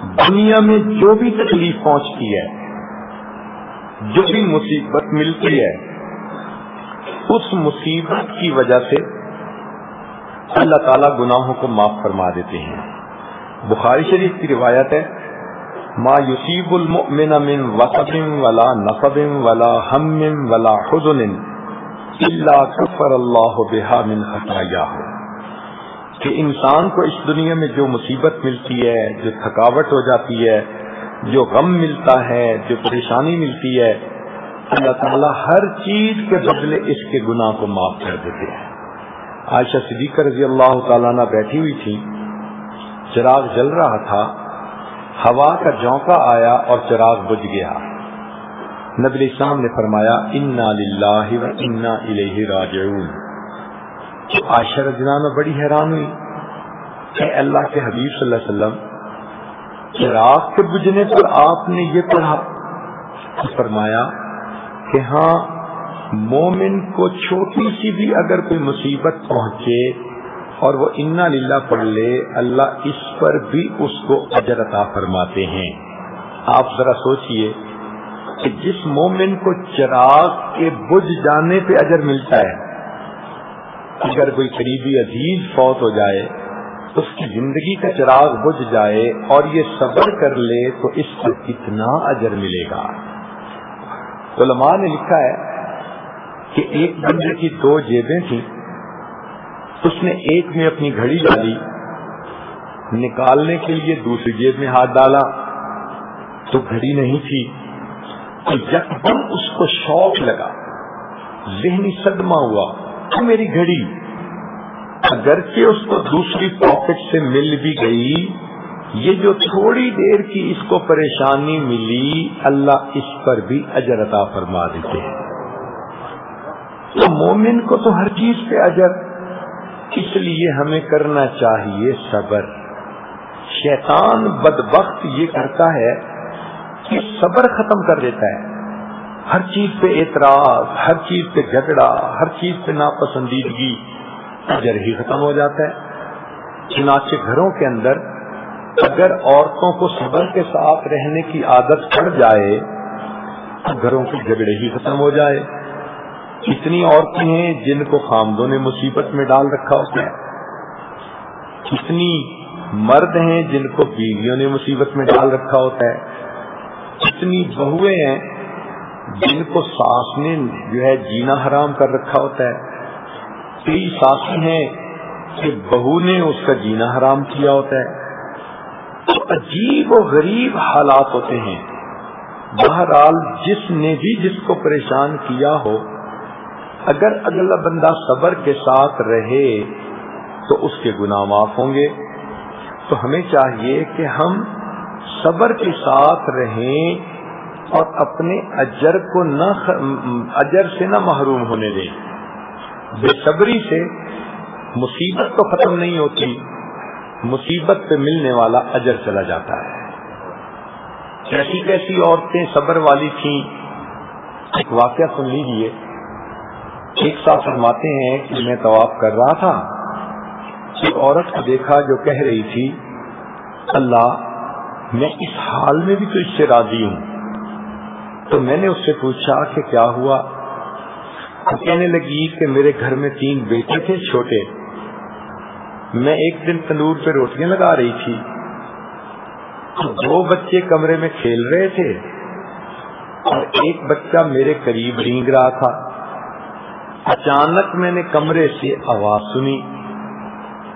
Speaker 1: دنیا میں جو بھی تکلیف پہنچتی ہے، جو بھی مصیبت ملتی ہے، اس مصیبت کی وجہ سے اللہ تعالیٰ گناہوں کو معاف فرما دیتے ہیں۔ بخاری شریف کی روایت ہے، ما یوسیب المؤمن من وصب ولا نصب ولا ہم ولا حزن الا کفر اللہ بها من خطاياه۔ کہ انسان کو اس دنیا میں جو مصیبت ملتی ہے، جو تھکاوٹ ہو جاتی ہے، جو غم ملتا ہے، جو پریشانی ملتی ہے، اللہ تعالیٰ ہر چیز کے بدلے اس کے گناہ کو معاف کر دیتے ہیں۔ عائشہ صدیقہ رضی اللہ تعالیٰ نہ بیٹھی ہوئی تھی۔ چراغ جل رہا تھا۔ ہوا کا جونکا آیا اور چراغ بجھ گیا۔ نبی اسلام نے فرمایا، انا للہ و انا الیہ راجعون عائشہ رضی اللہ بڑی حیران ہوئی کہ اللہ کے حبیب صلی اللہ علیہ وسلم، چراغ کے بجھنے پر آپ نے یہ پڑھا۔ فرمایا کہ ہاں مومن کو چھوٹی سی بھی اگر کوئی مصیبت پہنچے اور وہ انا للہ پڑھ لے، اللہ اس پر بھی اس کو اجر عطا فرماتے ہیں۔ آپ ذرا سوچئے کہ جس مومن کو چراغ کے بج جانے پہ اجر ملتا ہے اگر کوئی قریبی عزیز فوت ہو جائے، اس کی زندگی کا چراغ بج جائے اور یہ صبر کر لے تو اس پر کتنا اجر ملے گا۔ علماء نے لکھا ہے کہ ایک بندے کی دو جیبیں تھیں، اس نے ایک میں اپنی گھڑی ڈالی، نکالنے کے لیے دوسری جیب میں ہاتھ ڈالا، تو گھڑی نہیں تھی۔ یکدم اس کو شوق لگا، ذہنی صدمہ ہوا۔ تو میری گھڑی۔ اگرچہ اس کو دوسری پاکٹ سے مل بھی گئی، یہ جو تھوڑی دیر کی اس کو پریشانی ملی، اللہ اس پر بھی اجر عطا فرما دیتے ہیں۔ تو مومن کو تو ہر چیز پہ اجر، اس لیے ہمیں کرنا چاہیے صبر۔ شیطان بدبخت یہ کرتا ہے کہ صبر ختم کر دیتا ہے۔ ہر چیز پہ اعتراض، ہر چیز پہ جھگڑا، ہر چیز پہ ناپسندیدگی اجر ہی ختم ہو جاتا ہے۔ چنانچہ گھروں کے اندر اگر عورتوں کو صبر کے ساتھ رہنے کی عادت پڑ جائے تو گھروں کے جھگڑے ہی ختم ہو جائے۔ کتنی عورتیں ہیں جن کو خامدوں نے مصیبت میں ڈال رکھا ہوتا ہے۔ کتنی مرد ہیں جن کو بیویوں نے مصیبت میں ڈال رکھا ہوتا ہے۔ کتنی بہویں ہیں جن کو ساس نے جو ہے جینا حرام کر رکھا ہوتا ہے۔ کئی ساسی ہیں کہ بہو نے اس کا جینا حرام کیا ہوتا ہے۔ تو عجیب و غریب حالات ہوتے ہیں۔ بہرحال جس نے بھی جس کو پریشان کیا ہو، اگر اگلا بندہ صبر کے ساتھ رہے تو اس کے گناہ معاف ہوں گے۔ تو ہمیں چاہیے کہ ہم صبر کے ساتھ رہیں۔ اور اپنے اجر کو نہ اجر سے نہ محروم ہونے دیں۔ بے صبری سے مصیبت تو ختم نہیں ہوتی، مصیبت پہ ملنے والا اجر چلا جاتا ہے۔ کیسی کیسی عورتیں صبر والی تھیں۔ ایک واقعہ سن لیجیے ایک ساتھ فرماتے ہیں کہ میں طواف کر رہا تھا۔ ایک عورت کو دیکھا جو کہہ رہی تھی، اللہ، میں اس حال میں بھی تو اس سے راضی ہوں۔ تو میں نے اس سے پوچھا کہ کیا ہوا؟ تو کہنے لگی کہ میرے گھر میں تین بیٹے تھے چھوٹے۔ میں ایک دن تندور پہ روٹیاں لگا رہی تھی۔ تو دو بچے کمرے میں کھیل رہے تھے۔ اور ایک بچہ میرے قریب رینگ رہا تھا۔ اچانک میں نے کمرے سے آواز سنی۔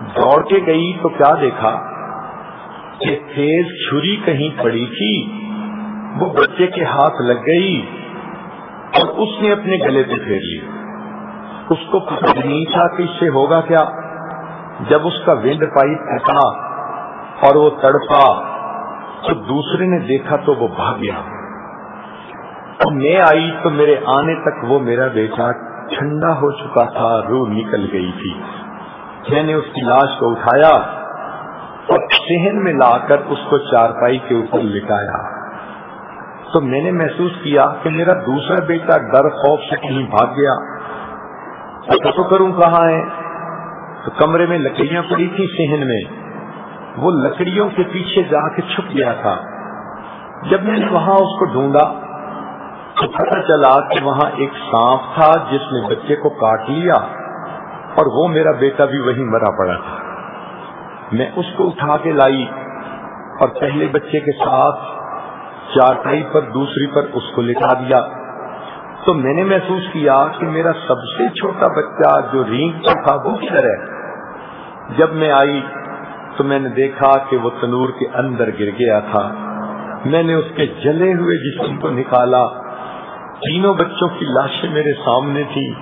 Speaker 1: دوڑ کے گئی تو کیا دیکھا کہ تیز چھری کہیں پڑی تھی۔ وہ بچے کے ہاتھ لگ گئی اور اس نے اپنے گلے پہ پھیر لی اس کو پتہ نہیں تھا کہ اس سے ہوگا کیا۔ جب اس کا ونڈ پائپ پھٹا اور وہ تڑپا تو دوسرے نے دیکھا تو وہ بھاگ گیا۔ میں آئی تو میرے آنے تک وہ میرا بیٹا ٹھنڈا ہو چکا تھا، روح نکل گئی تھی۔ میں نے اس کی لاش کو اٹھایا اور شہن میں لا کر اس کو چارپائی کے اوپر لٹایا۔ تو میں نے محسوس کیا کہ میرا دوسرا بیٹا ڈر خوف سے کہیں بھاگ گیا۔ اچھا تو کروں کہاں ہے؟ تو کمرے میں لکڑیاں پڑی تھی سہن میں۔ وہ لکڑیوں کے پیچھے جا کے چھپ گیا تھا۔ جب میں نے وہاں اس کو ڈھونڈا تو پتہ چلا کہ وہاں ایک سانپ تھا جس نے بچے کو کاٹ لیا اور وہ میرا بیٹا بھی وہی مرا پڑا تھا۔ میں اس کو اٹھا کے لائی اور پہلے بچے کے ساتھ چارپائی پر، دوسری پر اس کو لٹا دیا۔ تو میں نے محسوس کیا کہ میرا سب سے چھوٹا بچہ جو رینگ پر تھا، وہ کدھر ہے؟ جب میں آئی تو میں نے دیکھا کہ وہ تنور کے اندر گر گیا تھا۔ میں نے اس کے جلے ہوئے جسم کو نکالا۔ تینوں بچوں کی لاشیں میرے سامنے تھی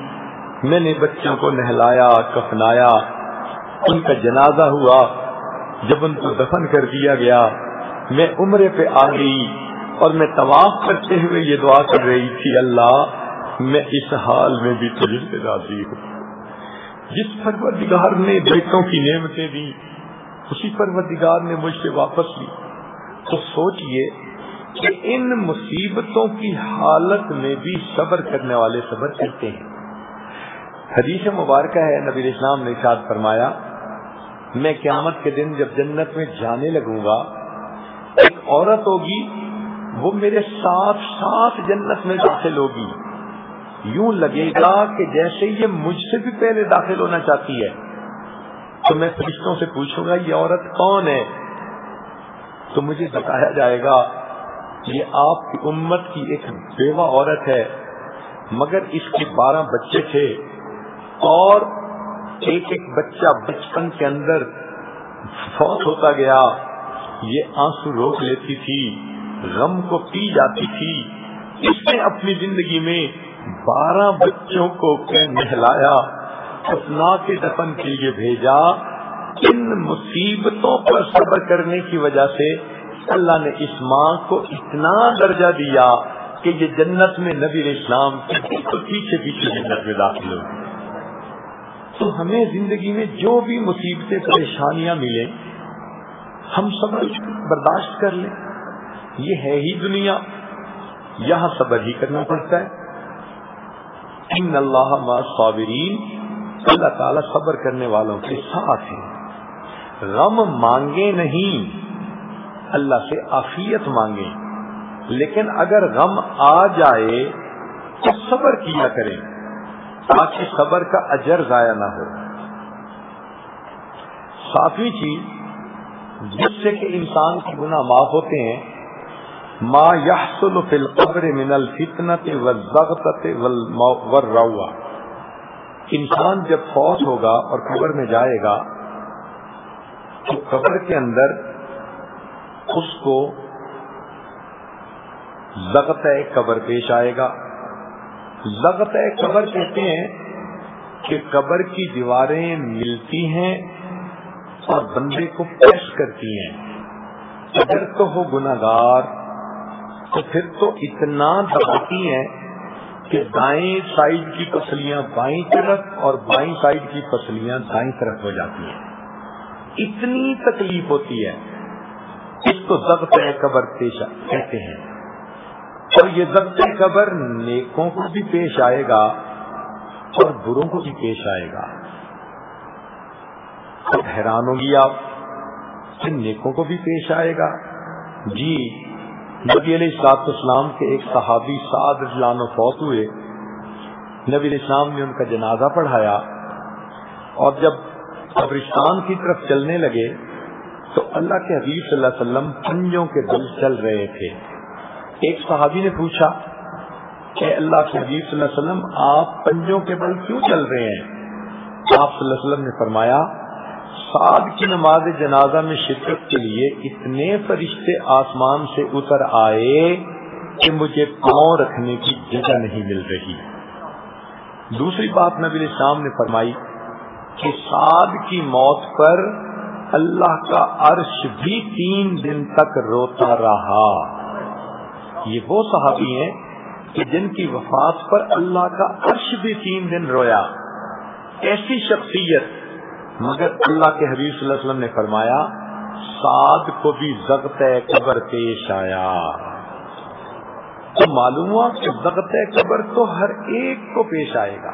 Speaker 1: میں نے بچوں کو نہلایا، کفنایا۔ ان کا جنازہ ہوا۔ جب ان کو دفن کر دیا گیا، میں عمرے پہ آ گئی۔ اور میں طواف کرتے ہوئے یہ دعا کر رہی تھی، اللہ، میں اس حال میں بھی تجھے سے راضی ہوں۔ جس پروردگار نے بیٹوں کی نعمتیں دی اسی پروردگار نے مجھ سے واپس لی۔ تو سوچئے کہ ان مصیبتوں کی حالت میں بھی صبر کرنے والے صبر کرتے ہیں۔ حدیث مبارکہ ہے، نبی اسلام نے شاد فرمایا، میں قیامت کے دن جب جنت میں جانے لگوں گا، ایک عورت ہوگی وہ میرے ساتھ ساتھ جنت میں داخل ہوگی۔ یوں لگے گا کہ جیسے یہ مجھ سے بھی پہلے داخل ہونا چاہتی ہے۔ تو میں فرشتوں سے پوچھوں گا، یہ عورت کون ہے؟ تو مجھے بتایا جائے گا، یہ آپ کی امت کی ایک بیوہ عورت ہے۔ مگر اس کے بارہ بچے تھے۔ اور ایک ایک بچہ بچپن کے اندر فوت ہوتا گیا۔ یہ آنسو روک لیتی تھی۔ غم کو پی جاتی تھی۔ اس نے اپنی زندگی میں بارہ بچوں کو نہلایا اپنا کے دفن کے لیے بھیجا۔ ان مصیبتوں پر صبر کرنے کی وجہ سے اللہ نے اس ماں کو اتنا درجہ دیا کہ یہ جنت میں نبی اسلام کے پیچھے پیچھے جنت میں داخل ہو تو ہمیں زندگی میں جو بھی مصیبتیں، پریشانیاں ملیں، ہم سب برداشت کر لیں۔ یہ ہے ہی دنیا۔ یہاں صبر ہی کرنا پڑتا ہے۔ ان اللہ صابرین اللہ تعالیٰ صبر کرنے والوں کے ساتھ ہیں۔ غم مانگے نہیں۔ اللہ سے عافیت مانگے۔ لیکن اگر غم آ جائے تو صبر کیا کریں۔ تاکہ صبر کا اجر ضائع نہ ہو۔ ساتویں چیز، جس سے کہ انسان کے گناہ معاف ہوتے ہیں ما یحصل فی القبر من الفتنة والضغطة والروع انسان جب فوت ہوگا اور قبر میں جائے گا، تو قبر کے اندر اس کو زغت قبر پیش آئے گا۔ زغت قبر کہتے ہیں کہ قبر کی دیواریں ملتی ہیں اور بندے کو پیش کرتی ہیں۔ اگر تو ہو گناگار تو پھر تو اتنا دباتی ہیں کہ دائیں سائڈ کی پسلیاں بائیں طرف اور بائیں سائڈ کی پسلیاں دائیں طرف ہو جاتی ہیں۔ اتنی تکلیف ہوتی ہے۔ اس کو ضبط قبر پیش کہتے ہیں۔ اور یہ ضبط قبر نیکوں کو بھی پیش آئے گا اور بروں کو بھی پیش آئے گا۔ حیران ہوگی آپ ان نیکوں کو بھی پیش آئے گا۔ جی نبی علیہ السلاط اسلام کے ایک صحابی سعد رجلان فوت ہوئے۔ نبی علیہ السلام نے ان کا جنازہ پڑھایا اور جب قبرستان کی طرف چلنے لگے تو اللہ کے حبیب صلی اللہ علیہ وسلم پنجوں کے دل چل رہے تھے۔ ایک صحابی نے پوچھا کہ اللہ کے حبیب صلی اللہ علیہ وسلم، آپ پنجوں کے بل کیوں چل رہے ہیں؟ آپ صلی اللہ علیہ وسلم نے فرمایا سعد کی نماز جنازہ میں شرکت کے لیے اتنے فرشتے آسمان سے اتر آئے کہ مجھے پاؤں رکھنے کی جگہ نہیں مل رہی۔ دوسری بات نبی شام نے فرمائی کہ سعد کی موت پر اللہ کا عرش بھی تین دن تک روتا رہا۔ یہ وہ صحابی ہیں کہ جن کی وفات پر اللہ کا عرش بھی تین دن رویا۔ ایسی شخصیت مگر اللہ کے حبیب صلی اللہ علیہ وسلم نے فرمایا، سعد کو بھی ضبط قبر پیش آیا۔ تو معلوم ہوا کہ ضبط قبر تو ہر ایک کو پیش آئے گا۔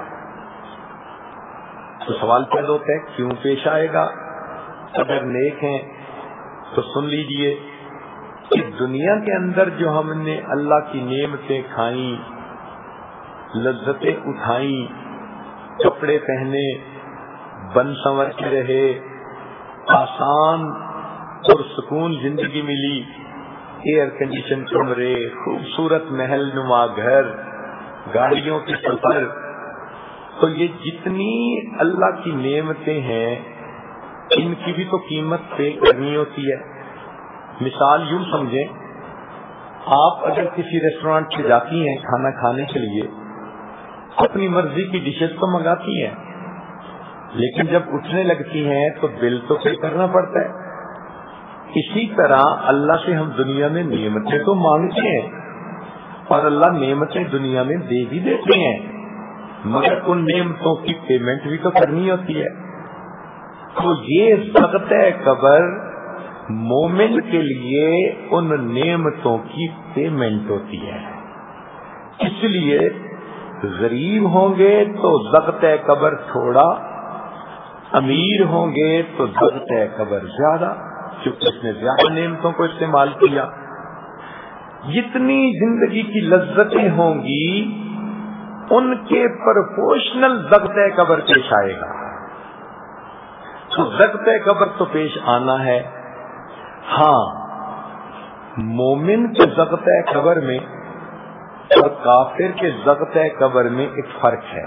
Speaker 1: تو سوال پیدا ہوتا ہے، کیوں پیش آئے گا؟ اگر نیک ہیں تو سن لیجیے کہ دنیا کے اندر جو ہم نے اللہ کی نعمتیں کھائیں، لذتیں اٹھائیں، کپڑے پہنے بن سنور کے رہے، آسان اور سکون زندگی ملی۔ ایئر کنڈیشن کمرے خوبصورت محل نما گھر، گاڑیوں کے سفر۔ تو یہ جتنی اللہ کی نعمتیں ہیں، ان کی بھی تو قیمت پے کرنی ہوتی ہے۔ مثال یوں سمجھیں، آپ اگر کسی ریسٹورینٹ سے جاتی ہیں کھانا کھانے کے لیے، اپنی مرضی کی ڈشز تو منگاتی ہیں۔ لیکن جب اٹھنے لگتی ہیں تو بل تو پے کرنا پڑتا ہے۔ اسی طرح اللہ سے ہم دنیا میں نعمتیں تو مانگتے ہیں اور اللہ نعمتیں دنیا میں دے بھی دیتے ہیں۔ مگر ان نعمتوں کی پیمنٹ بھی تو کرنی ہوتی ہے۔ تو یہ سخت قبر۔ مومن کے لیے ان نعمتوں کی پیمنٹ ہوتی ہے۔ اس لیے غریب ہوں گے تو ضبط قبر، تھوڑا امیر ہوں گے تو ضبط قبر زیادہ کیونکہ اس نے زیادہ نعمتوں کو استعمال کیا۔ جتنی زندگی کی لذتیں ہوں گی، ان کے پرفوشنل ضبط قبر پیش آئے گا۔ تو ضبط قبر تو پیش آنا ہے۔ ہاں مومن کے ضبط قبر میں اور کافر کے ضبط قبر میں ایک فرق ہے۔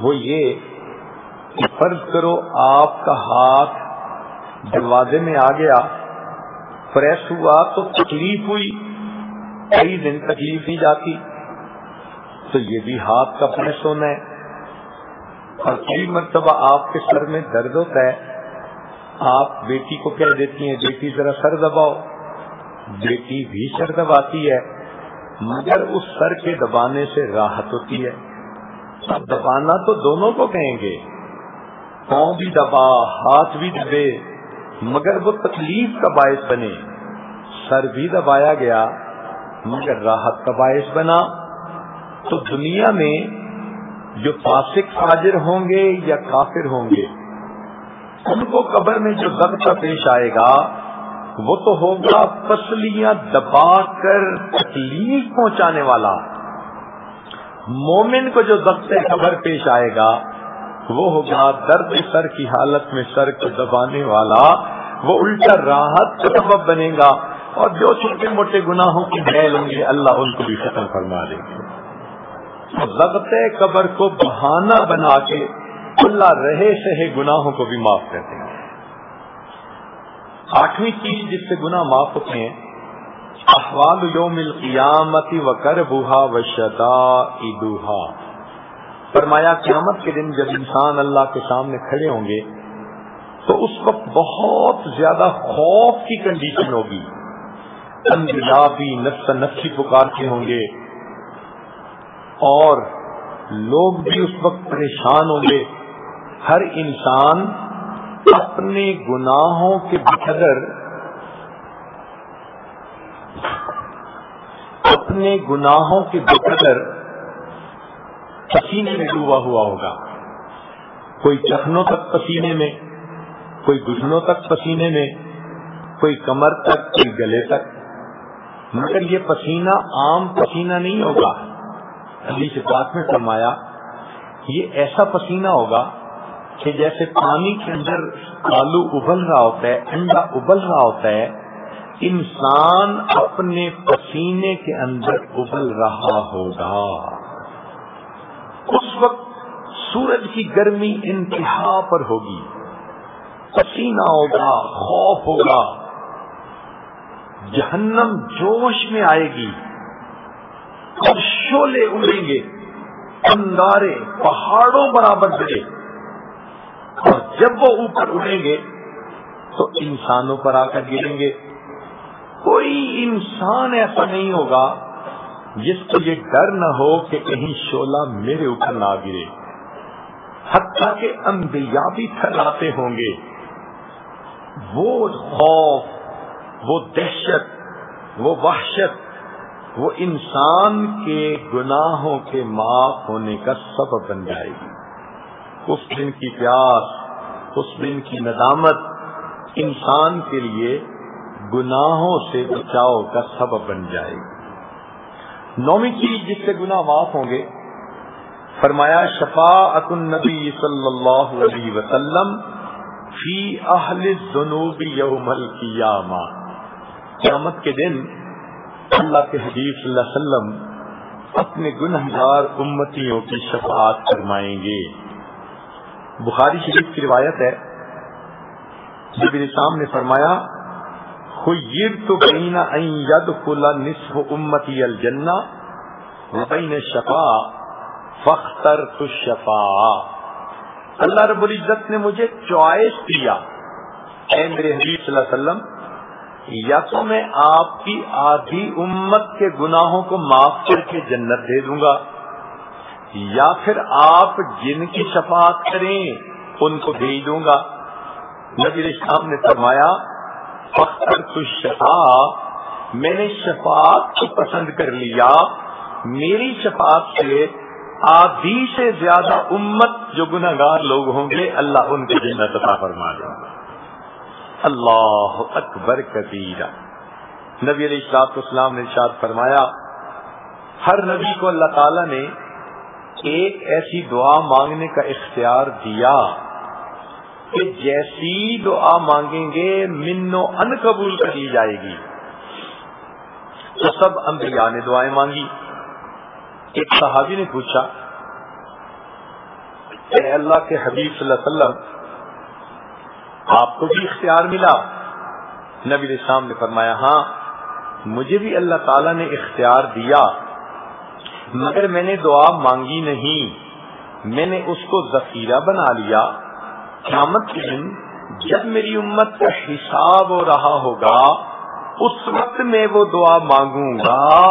Speaker 1: وہ یہ فرض کرو آپ کا ہاتھ دروازے میں آ گیا پریس ہوا تو تکلیف ہوئی، کئی دن تکلیف نہیں جاتی۔ تو یہ بھی ہاتھ کا پریس ہونا ہے۔ اور کئی مرتبہ آپ کے سر میں درد ہوتا ہے، آپ بیٹی کو کہہ دیتی ہیں، بیٹی ذرا سر دباؤ بیٹی بھی سر دباتی ہے، مگر اس سر کے دبانے سے راحت ہوتی ہے۔ دبانا تو دونوں کو کہیں گے۔ پاؤں بھی دبا، ہاتھ بھی دبے، مگر وہ تکلیف کا باعث بنے۔ سر بھی دبایا گیا، مگر راحت کا باعث بنا۔ تو دنیا میں جو فاسق فاجر ہوں گے یا کافر ہوں گے، ان کو قبر میں جو ضبط پیش آئے گا، وہ تو ہوگا پسلیاں دبا کر تکلیف پہنچانے والا۔ مومن کو جو ضبط قبر پیش آئے گا وہ ہوگا درد سر کی حالت میں سر کو دبانے والا، وہ الٹا راحت کا سبب بنے گا۔ اور جو چھوٹے موٹے گناہوں کی محل ہوں گے اللہ ان کو بھی ختم فرما دیں گے ضبط قبر کو بہانہ بنا کے اللہ رہے سہے گناہوں کو بھی معاف کر دیں گے۔ آٹھویں چیز جس سے گناہ معاف ہوتے ہیں، احوال یوم القیامتی و کر بوہا و شدا ادوہا فرمایا قیامت کے دن جب انسان اللہ کے سامنے کھڑے ہوں گے، تو اس وقت بہت زیادہ خوف کی کنڈیشن ہوگی۔ انبیاء بھی نفس نفسی پکارتے ہوں گے۔ اور لوگ بھی اس وقت پریشان ہوں گے۔ ہر انسان اپنے گناہوں کے بقدر اپنے گناہوں کے بقدر پسینے میں ڈوبا ہوا ہوگا۔ کوئی چکھنوں تک پسینے میں، کوئی گھٹنوں تک پسینے میں، کوئی کمر تک، کوئی گلے تک۔ مگر یہ پسینہ عام پسینہ نہیں ہوگا۔ علی سے بات میں فرمایا، یہ ایسا پسینہ ہوگا کہ جیسے پانی کے اندر آلو ابل رہا ہوتا ہے، انڈا ابل رہا ہوتا ہے، انسان اپنے پسینے کے اندر ابل رہا ہوگا۔ اس وقت سورج کی گرمی انتہا پر ہوگی۔ پسینہ ہوگا، خوف ہوگا۔ جہنم جوش میں آئے گی۔ اور شولے اڑیں گے۔ انگارے پہاڑوں برابر گرے اور جب وہ اوپر اڑیں گے، تو انسانوں پر آ کر گریں گے۔ کوئی انسان ایسا نہیں ہوگا جس کو یہ ڈر نہ ہو کہ کہیں شولا میرے اوپر نہ گرے۔ حتیٰ کہ انبیاء بھی تھراتے ہوں گے۔ وہ خوف، وہ دہشت، وہ وحشت، وہ انسان کے گناہوں کے معاف ہونے کا سبب بن جائے گی۔ اس دن کی پیاس، اس دن کی ندامت انسان کے لیے گناہوں سے بچاؤ کا سبب بن جائے گی۔ نومی چیز جس سے گناہ معاف ہوں گے، فرمایا شفا النبی صلی اللہ علیہ وسلم فی اہل جنوب یوم القیامہ۔ قیامت کے دن اللہ کے حدیث صلی اللہ علیہ وسلم اپنے گنہگار امتیوں کی شفاعت فرمائیں گے۔ بخاری شریف کی روایت ہے، نبی نے فرمایا خیر تو بین ید نصف امتی الجنہ بین شفا فختر تو شفا اللہ رب العزت نے مجھے چوائس دیا، اے میرے حبیب صلی اللہ علیہ وسلم، یا تو میں آپ کی آدھی امت کے گناہوں کو معاف کر کے جنت دے دوں گا، یا پھر آپ جن کی شفاعت کریں، ان کو بھیج دوں گا۔ نبی شام نے فرمایا شفا میں نے شفاعت کو پسند کر لیا۔ میری شفاعت سے آدھی سے زیادہ امت جو گناگار لوگ ہوں گے، اللہ ان کی جنت عطا فرما دے گا۔ اللہ اکبر کبیرہ نبی علیہ السلاط اسلام نے ارشاد فرمایا، ہر نبی کو اللہ تعالی نے ایک ایسی دعا مانگنے کا اختیار دیا۔ کہ جیسی دعا مانگیں گے منو ان قبول کر لی جائے گی۔ تو سب انبیاء نے دعائیں مانگی۔ ایک صحابی نے پوچھا، اے اللہ کے حبیب صلی اللہ علیہ وسلم، آپ کو بھی اختیار ملا؟ نبی السلام نے فرمایا ہاں مجھے بھی اللہ تعالی نے اختیار دیا، مگر میں نے دعا مانگی نہیں۔ میں نے اس کو ذخیرہ بنا لیا۔ قیامت کے دن جب میری امت کا حساب ہو رہا ہوگا، اس وقت میں وہ دعا مانگوں گا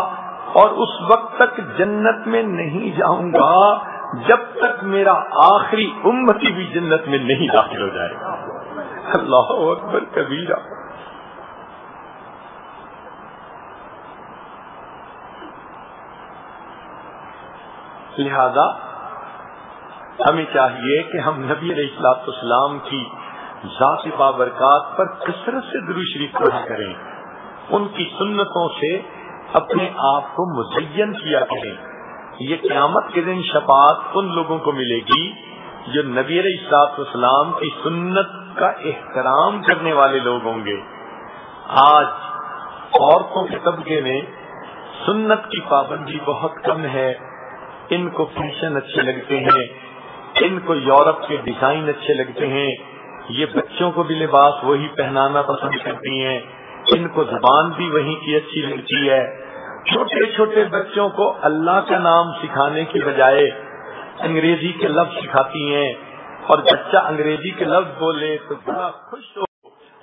Speaker 1: اور اس وقت تک جنت میں نہیں جاؤں گا، جب تک میرا آخری امتی بھی جنت میں نہیں داخل ہو جائے گا۔ اللہ اکبر، کبیرہ۔ لہذا ہمیں چاہیے کہ ہم نبی علیہ السلاط اسلام کی ذاتی بابرکات پر کثرت سے درو شریف پڑھا کریں۔ ان کی سنتوں سے اپنے آپ کو مزین کیا کریں۔ یہ قیامت کے دن شفاعت ان لوگوں کو ملے گی جو نبی علیہ السلاط اسلام کی سنت کا احترام کرنے والے لوگ ہوں گے۔ آج عورتوں کے طبقے میں سنت کی پابندی بہت کم ہے۔ ان کو فیشن اچھے لگتے ہیں۔ ان کو یورپ کے ڈیزائن اچھے لگتے ہیں، یہ بچوں کو بھی لباس وہی پہنانا پسند کرتی ہیں۔ ان کو زبان بھی وہی کی اچھی لگتی ہے۔ چھوٹے چھوٹے بچوں کو اللہ کا نام سکھانے کی بجائے انگریزی کے لفظ سکھاتی ہیں۔ اور بچہ انگریزی کے لفظ بولے تو بڑا خوش ہو۔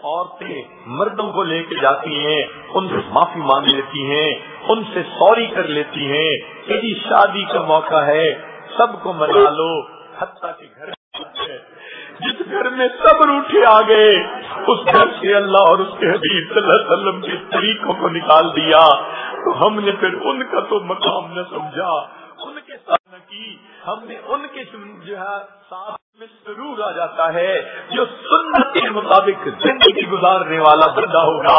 Speaker 1: عورتیں مردوں کو لے کے جاتی ہیں، ان سے معافی مانگ لیتی ہیں، ان سے سوری کر لیتی ہیں۔ کہ جی شادی کا موقع ہے، سب کو منا لو۔ حتیٰ کے گھر جس گھر میں سب روٹے آ گئے اس گھر سے اللہ اور اس کے حبیب صلی اللہ علیہ وسلم کے طریقوں کو نکال دیا۔ تو ہم نے پھر ان کا تو مقام نہ سمجھا، ان کے ساتھ نہ کی۔ ہم نے ان کے جو ہے، ساتھ میں ضرور آ جاتا ہے، جو سنت کے مطابق زندگی گزارنے والا بندہ ہوگا۔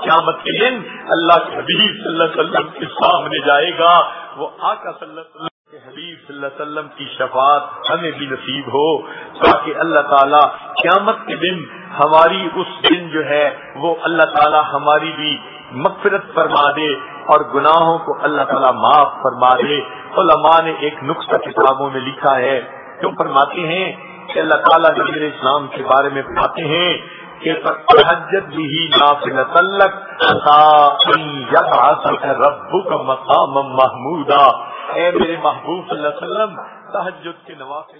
Speaker 1: قیامت کے دن اللہ کے حبیب صلی اللہ علیہ وسلم کے سامنے جائے گا۔ وہ آقا صلی اللہ علیہ وسلم حبیب صلی اللہ علیہ وسلم کی شفاعت ہمیں بھی نصیب ہو، تاکہ اللہ تعالیٰ قیامت کے دن ہماری اس دن جو ہے، وہ اللہ تعالیٰ ہماری بھی مغفرت فرما دے اور گناہوں کو اللہ تعالیٰ معاف فرما دے۔ علماء نے ایک نقطہ کتابوں میں لکھا ہے کیوں فرماتے ہیں کہ اللہ تعالیٰ نبی اسلام کے بارے میں فرماتے ہیں کہ بھی نافل تلک کا مقام محمودا۔ اے میرے محبوب صلی اللہ علیہ وسلم تحجد کے نوافل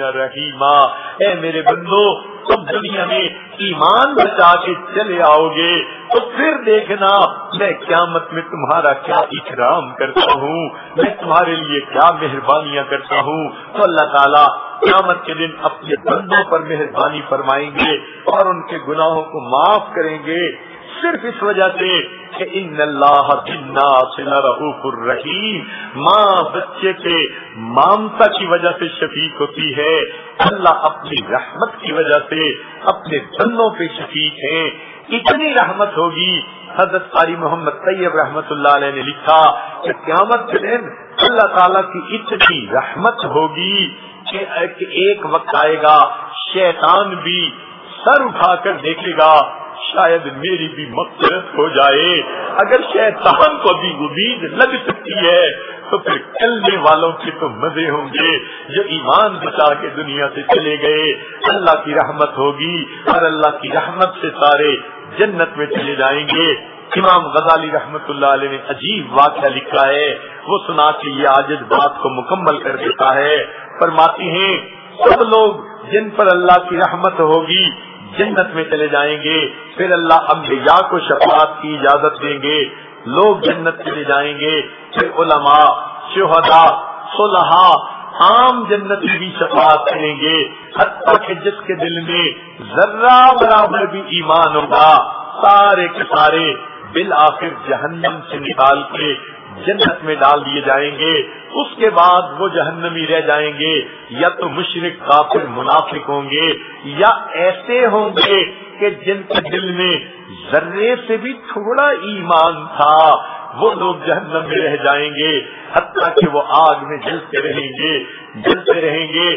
Speaker 1: رحیما اے میرے بندو، تم دنیا میں ایمان بچا کے چلے آؤ گے۔ تو پھر دیکھنا، میں قیامت میں تمہارا کیا اکرام کرتا ہوں؟ میں تمہارے لیے کیا مہربانیاں کرتا ہوں؟ تو اللہ تعالیٰ قیامت کے دن اپنے بندوں پر مہربانی فرمائیں گے اور ان کے گناہوں کو معاف کریں گے۔ صرف اس وجہ سے کہ ان اللہ رحوف الرحیم۔ ماں بچے کے مامتا کی وجہ سے شفیق ہوتی ہے، اللہ اپنی رحمت کی وجہ سے اپنے دنوں پہ شفیق ہے۔ اتنی رحمت ہوگی، حضرت قاری محمد طیب رحمت اللہ علیہ نے لکھا کہ قیامت کے دن اللہ تعالیٰ کی اتنی رحمت ہوگی کہ ایک وقت آئے گا، شیطان بھی سر اٹھا کر دیکھے گا۔ شاید میری بھی مقصد ہو جائے۔ اگر شیطان کو بھی امید لگ سکتی ہے، تو پھر چلنے والوں کے تو مزے ہوں گے۔ جو ایمان بچا کے دنیا سے چلے گئے، اللہ کی رحمت ہوگی۔ اور اللہ کی رحمت سے سارے جنت میں چلے جائیں گے۔ امام غزالی رحمت اللہ علیہ نے عجیب واقعہ لکھا ہے۔ وہ سنا کے یہ آج بات کو مکمل کر دیتا ہے۔ فرماتی ہیں، سب لوگ جن پر اللہ کی رحمت ہوگی جنت میں چلے جائیں گے، پھر اللہ انبیاء کو شفاعت کی اجازت دیں گے، لوگ جنت چلے جائیں گے، پھر علماء شہدا صلحاء عام جنت بھی شفاعت کریں گے، حتیٰ کہ جس کے دل میں ذرہ برابر بھی ایمان ہوگا، سارے کے سارے بالآخر جہنم سے نکال کے جنت میں ڈال دیے جائیں گے۔ اس کے بعد وہ جہنمی رہ جائیں گے، یا تو مشرق کافر، منافق ہوں گے، یا ایسے ہوں گے کہ جن کے دل میں ذرے سے بھی تھوڑا ایمان تھا، وہ لوگ جہنم میں رہ جائیں گے، حتیٰ کہ وہ آگ میں جلتے رہیں گے، جلتے رہیں گے،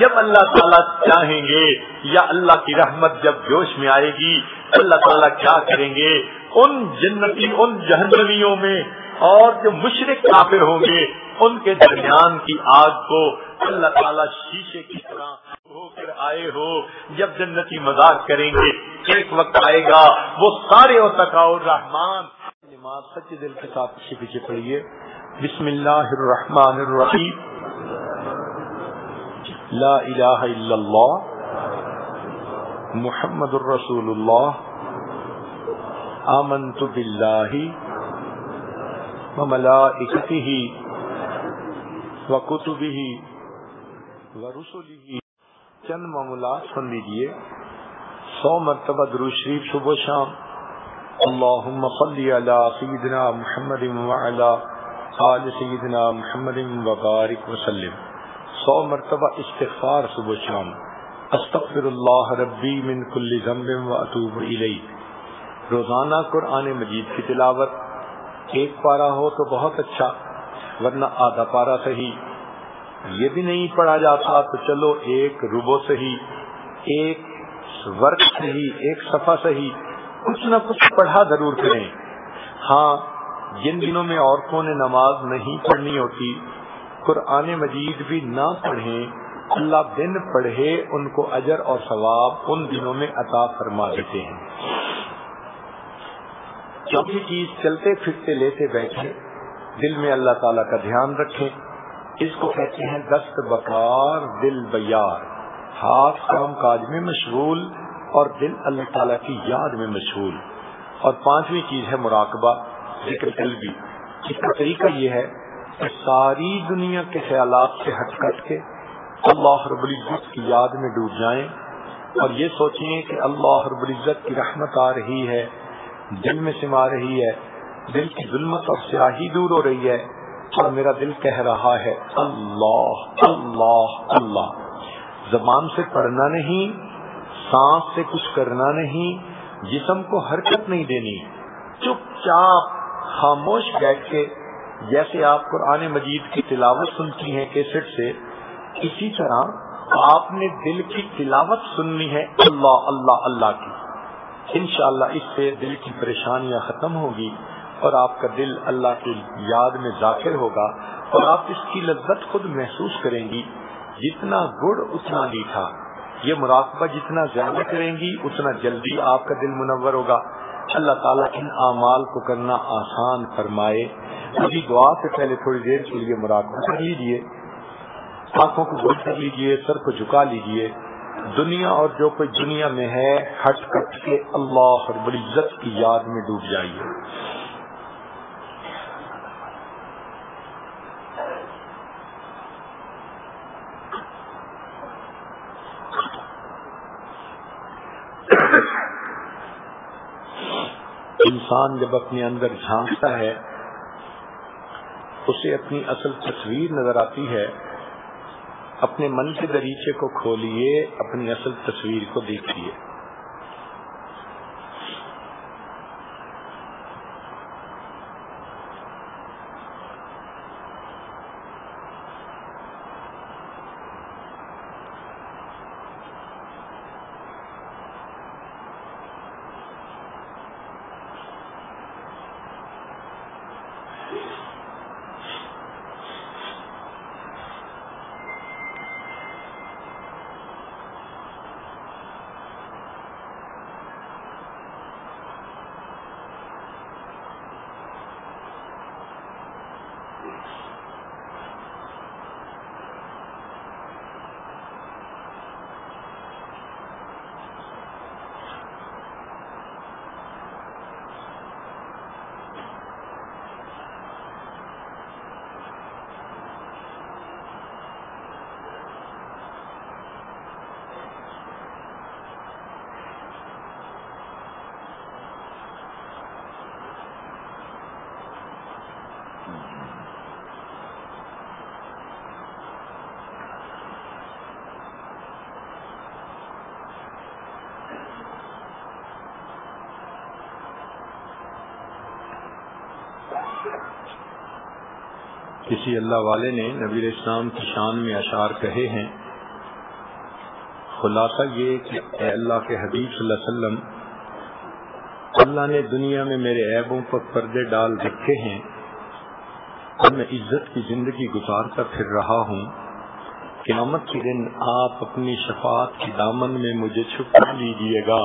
Speaker 1: جب اللہ تعالیٰ چاہیں گے، یا اللہ کی رحمت جب جوش میں آئے گی، اللہ تعالیٰ کیا کریں گے؟ ان جنتی، ان جہنمیوں میں اور جو مشرق کافر ہوں گے ان کے درمیان کی آگ کو اللہ تعالیٰ شیشے کی طرح ہو کر آئے ہو، جب جنتی مذاق کریں گے، ایک وقت آئے گا، وہ سارے رحمان نماز سچے دل کے ساتھ پیچھے پیچھے پڑھیے۔ بسم اللہ الرحمن الرحیم۔ لا الہ الا اللہ۔ محمد الرسول اللہ۔ آمنت باللہ۔ وملائکته وکتبه ورسله چند معمولات سن لیجیے۔ سو مرتبہ درو شریف صبح شام۔ اللہم صلی علی سیدنا محمد وعلا آل سیدنا محمد وبارک وسلم۔ سو مرتبہ استغفار صبح شام۔ استغفر اللہ ربی من کل ذنب و اتوب الی روزانہ قرآن مجید کی تلاوت۔ ایک پارا ہو تو بہت اچھا۔ ورنہ آدھا پارا صحیح۔ یہ بھی نہیں پڑھا جاتا تو چلو ایک روبو صحیح، ایک ورک صحیح، ایک صفحہ صحیح۔ کچھ نہ کچھ پڑھا ضرور کریں۔ ہاں جن دنوں میں عورتوں نے نماز نہیں پڑھنی ہوتی، قرآن مجید بھی نہ پڑھیں، اللہ دن پڑھے ان کو اجر اور ثواب ان دنوں میں عطا فرما دیتے ہیں۔ چوتھی چیز، چلتے پھرتے لیتے بیٹھے۔ دل میں اللہ تعالیٰ کا دھیان رکھیں۔ اس کو کہتے ہیں دست بکار دل بیار۔ ہاتھ کام کاج میں مشغول اور دل اللہ تعالیٰ کی یاد میں مشغول۔ اور پانچویں چیز ہے مراقبہ، ذکر قلبی۔ اس کا طریقہ یہ ہے کہ ساری دنیا کے خیالات سے ہٹ کٹ کے اللہ رب العزت کی یاد میں ڈوب جائیں۔ اور یہ سوچیں کہ اللہ رب العزت کی رحمت آ رہی ہے، دل میں سما رہی ہے۔ دل کی ظلمت اور سیاہی دور ہو رہی ہے اور میرا دل کہہ رہا ہے، اللہ اللہ اللہ۔ زبان سے پڑھنا نہیں، سانس سے کچھ کرنا نہیں، جسم کو حرکت نہیں دینی۔ چپ چاپ، خاموش بیٹھ کے، جیسے آپ قرآن مجید کی تلاوت سنتی ہیں کیسٹ سے، اسی طرح آپ نے دل کی تلاوت سننی ہے، اللہ اللہ اللہ کی۔ انشاءاللہ اس سے دل کی پریشانیاں ختم ہوگی۔ اور آپ کا دل اللہ کی یاد میں ذاکر ہوگا اور آپ اس کی لذت خود محسوس کریں گی۔ جتنا گڑ اتنا میٹھا۔ یہ مراقبہ جتنا زیادہ کریں گی، اتنا جلدی آپ کا دل منور ہوگا۔ اللہ تعالیٰ ان اعمال کو کرنا آسان فرمائے۔ ابھی دعا سے پہلے تھوڑی دیر کے لیے مراقبہ کر لیجیے آنکھوں کو بند کر لیجیے سر کو جھکا لیجیے دنیا اور جو کوئی دنیا میں ہے، ہٹ کٹ کے اللہ اور بڑی عزت کی یاد میں ڈوب جائیے۔ انسان جب اپنے اندر جھانکتا ہے، اسے اپنی اصل تصویر نظر آتی ہے۔ اپنے من کے دریچے کو کھولیے، اپنی اصل تصویر کو دیکھیے۔ کسی اللہ والے نے نبی اسلام کی شان میں اشعار کہے ہیں، خلاصہ یہ کہ اے اللہ کے حبیب صلی اللہ علیہ وسلم، اللہ نے دنیا میں میرے عیبوں پر پردے ڈال رکھے ہیں، اور میں عزت کی زندگی گزارتا پھر رہا ہوں۔ قیامت کے دن آپ اپنی شفاعت کی دامن میں مجھے چھپا لیجیے گا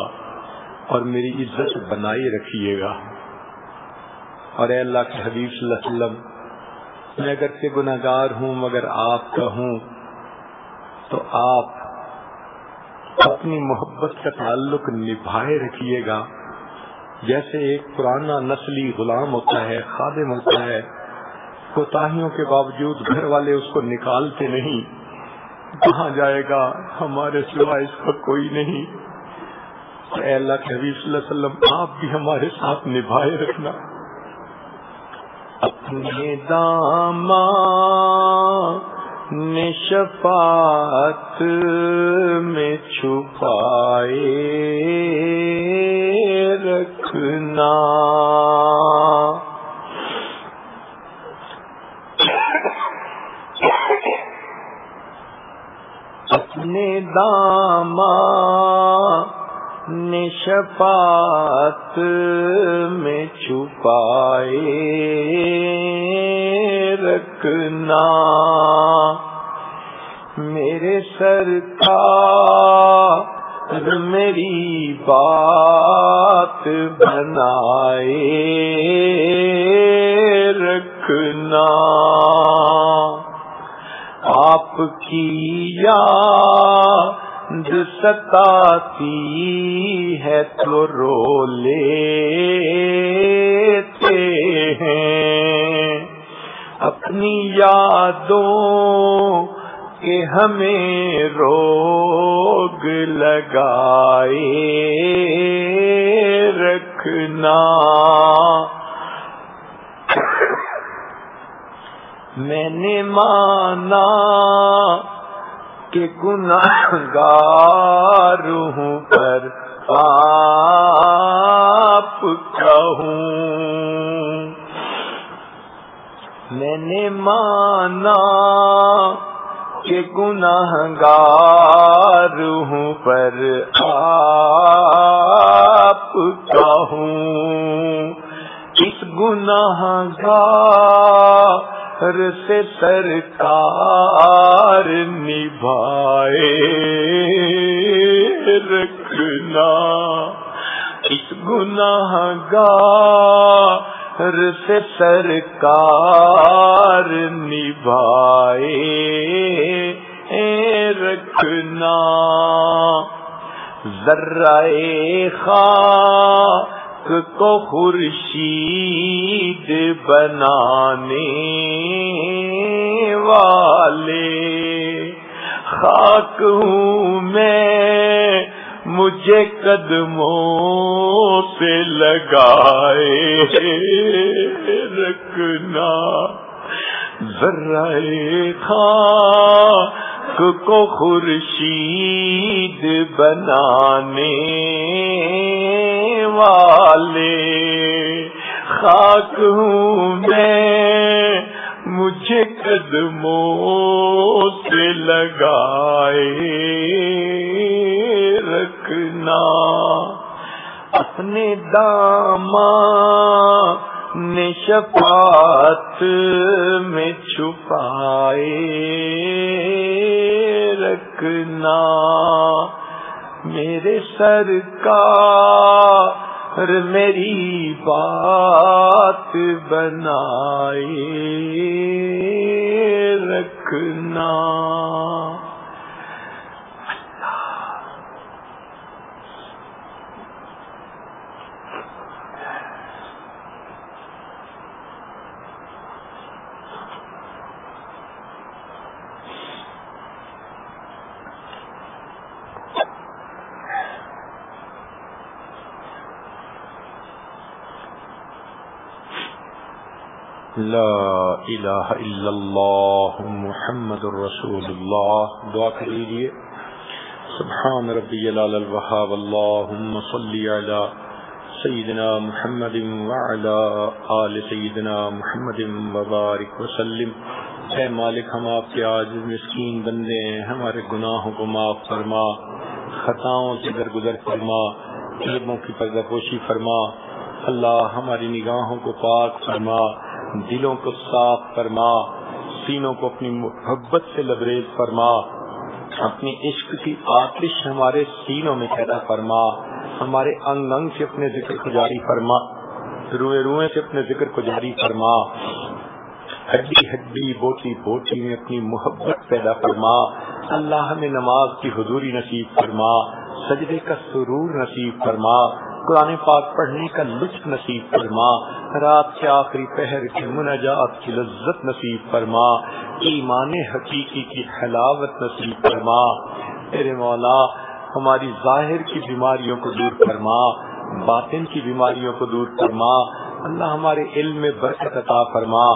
Speaker 1: اور میری عزت بنائی رکھیے گا۔ اور اے اللہ کے حبیب صلی اللہ علیہ وسلم، میں اگر سے گناگار ہوں، مگر آپ کا ہوں، تو آپ اپنی محبت کا تعلق نبھائے رکھیے گا۔ جیسے ایک پرانا نسلی غلام ہوتا ہے، خادم ہوتا ہے، کوتاہیوں کے باوجود گھر والے اس کو نکالتے نہیں۔ کہاں جائے گا؟ ہمارے سوا اس کا کوئی نہیں۔ اے اللہ کے حبیب صلی اللہ علیہ وسلم، آپ بھی ہمارے ساتھ نبھائے رکھنا۔ اپنے دام نشفات میں چھپائے رکھنا۔ اپنے دام نشفات میں چھپائے رکھنا۔ میرے سر میری بات بنائے رکھنا۔ آپ کی یاد ستاتی ہے تو رو لیتے ہیں۔ اپنی یادوں کے ہمیں روگ لگائے رکھنا۔ میں نے مانا کہ گناہ ہوں، پر آپ کہوں۔ میں نے مانا کہ گناہ گار ہوں، پر آپ کہوں۔ اس گناہ گار سے سرکار نبھائے۔ رکھنا اس گناہ گار سے سرکار نبھائے۔ رکھنا ذرا خاک کو خورشید بنانے والے۔ خاک ہوں میں، مجھے قدموں سے لگائے۔ رکھنا ذرا خاک کو خورشید بنانے۔ والے خاک ہوں میں، مجھے قدموں سے لگائے رکھنا۔ اپنے داما شفاعت میں چھپائے رکھنا۔ میرے سر کا میری بات بنائے رکھنا۔ لا الہ الا اللہ محمد الرسول اللہ دعا کر لیجیے سبحان ربی العال الوحاب اللہم صلی علی سیدنا محمد وعلا آل سیدنا محمد وبارک وسلم. اے مالک، ہم آپ کے آج مسکین بندے ہیں. ہمارے گناہوں کو معاف فرما. خطاؤں سے درگزر فرما. علموں کی پردہ پوشی فرما. اللہ ہماری نگاہوں کو پاک فرما. دلوں کو صاف فرما، سینوں کو اپنی محبت سے لبریز فرما، اپنی عشق کی آتش ہمارے سینوں میں پیدا فرما، ہمارے انگ انگ سے اپنے ذکر کو جاری فرما، روئے روئے سے اپنے ذکر کو جاری فرما، ہڈی ہڈی، بوٹی بوٹی میں اپنی محبت پیدا فرما، اللہ ہمیں نماز کی حضوری نصیب فرما، سجدے کا سرور نصیب فرما قرآن پاک پڑھنے کا لطف نصیب فرما۔ رات کے آخری پہر کی مناجات کی لذت نصیب فرما۔ ایمان حقیقی کی حلاوت نصیب فرما۔ میرے مولا، ہماری ظاہر کی بیماریوں کو دور فرما۔ باطن کی بیماریوں کو دور فرما۔ اللہ ہمارے علم میں برکت عطا فرما۔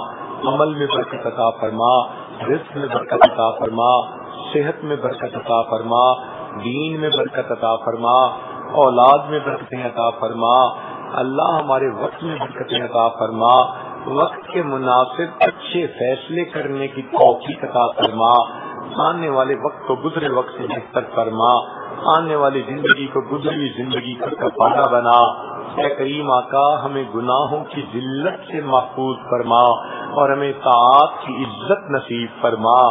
Speaker 1: عمل میں برکت عطا فرما۔ رزق میں برکت عطا فرما۔ صحت میں برکت عطا فرما۔ دین میں برکت عطا فرما۔ اولاد میں برکتیں عطا فرما، اللہ ہمارے وقت میں برکتیں عطا فرما، وقت کے مناسب اچھے فیصلے کرنے کی توفیق عطا فرما، آنے والے وقت کو گزرے وقت سے بہتر فرما، آنے والی زندگی کو گزری زندگی کا کپارا بنا۔ اے کریم آقا، ہمیں گناہوں کی ذلت سے محفوظ فرما اور ہمیں تعات کی عزت نصیب فرما۔